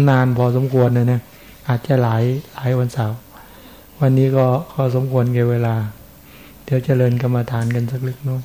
นานพอสมควรนะเนี่ยอาจจะหลายหลายวันเสาร์วันนี้ก็พอสมควรเกี่เวลา เดี๋ยวจเจริญกรรมฐานกันสักเล็กน้อย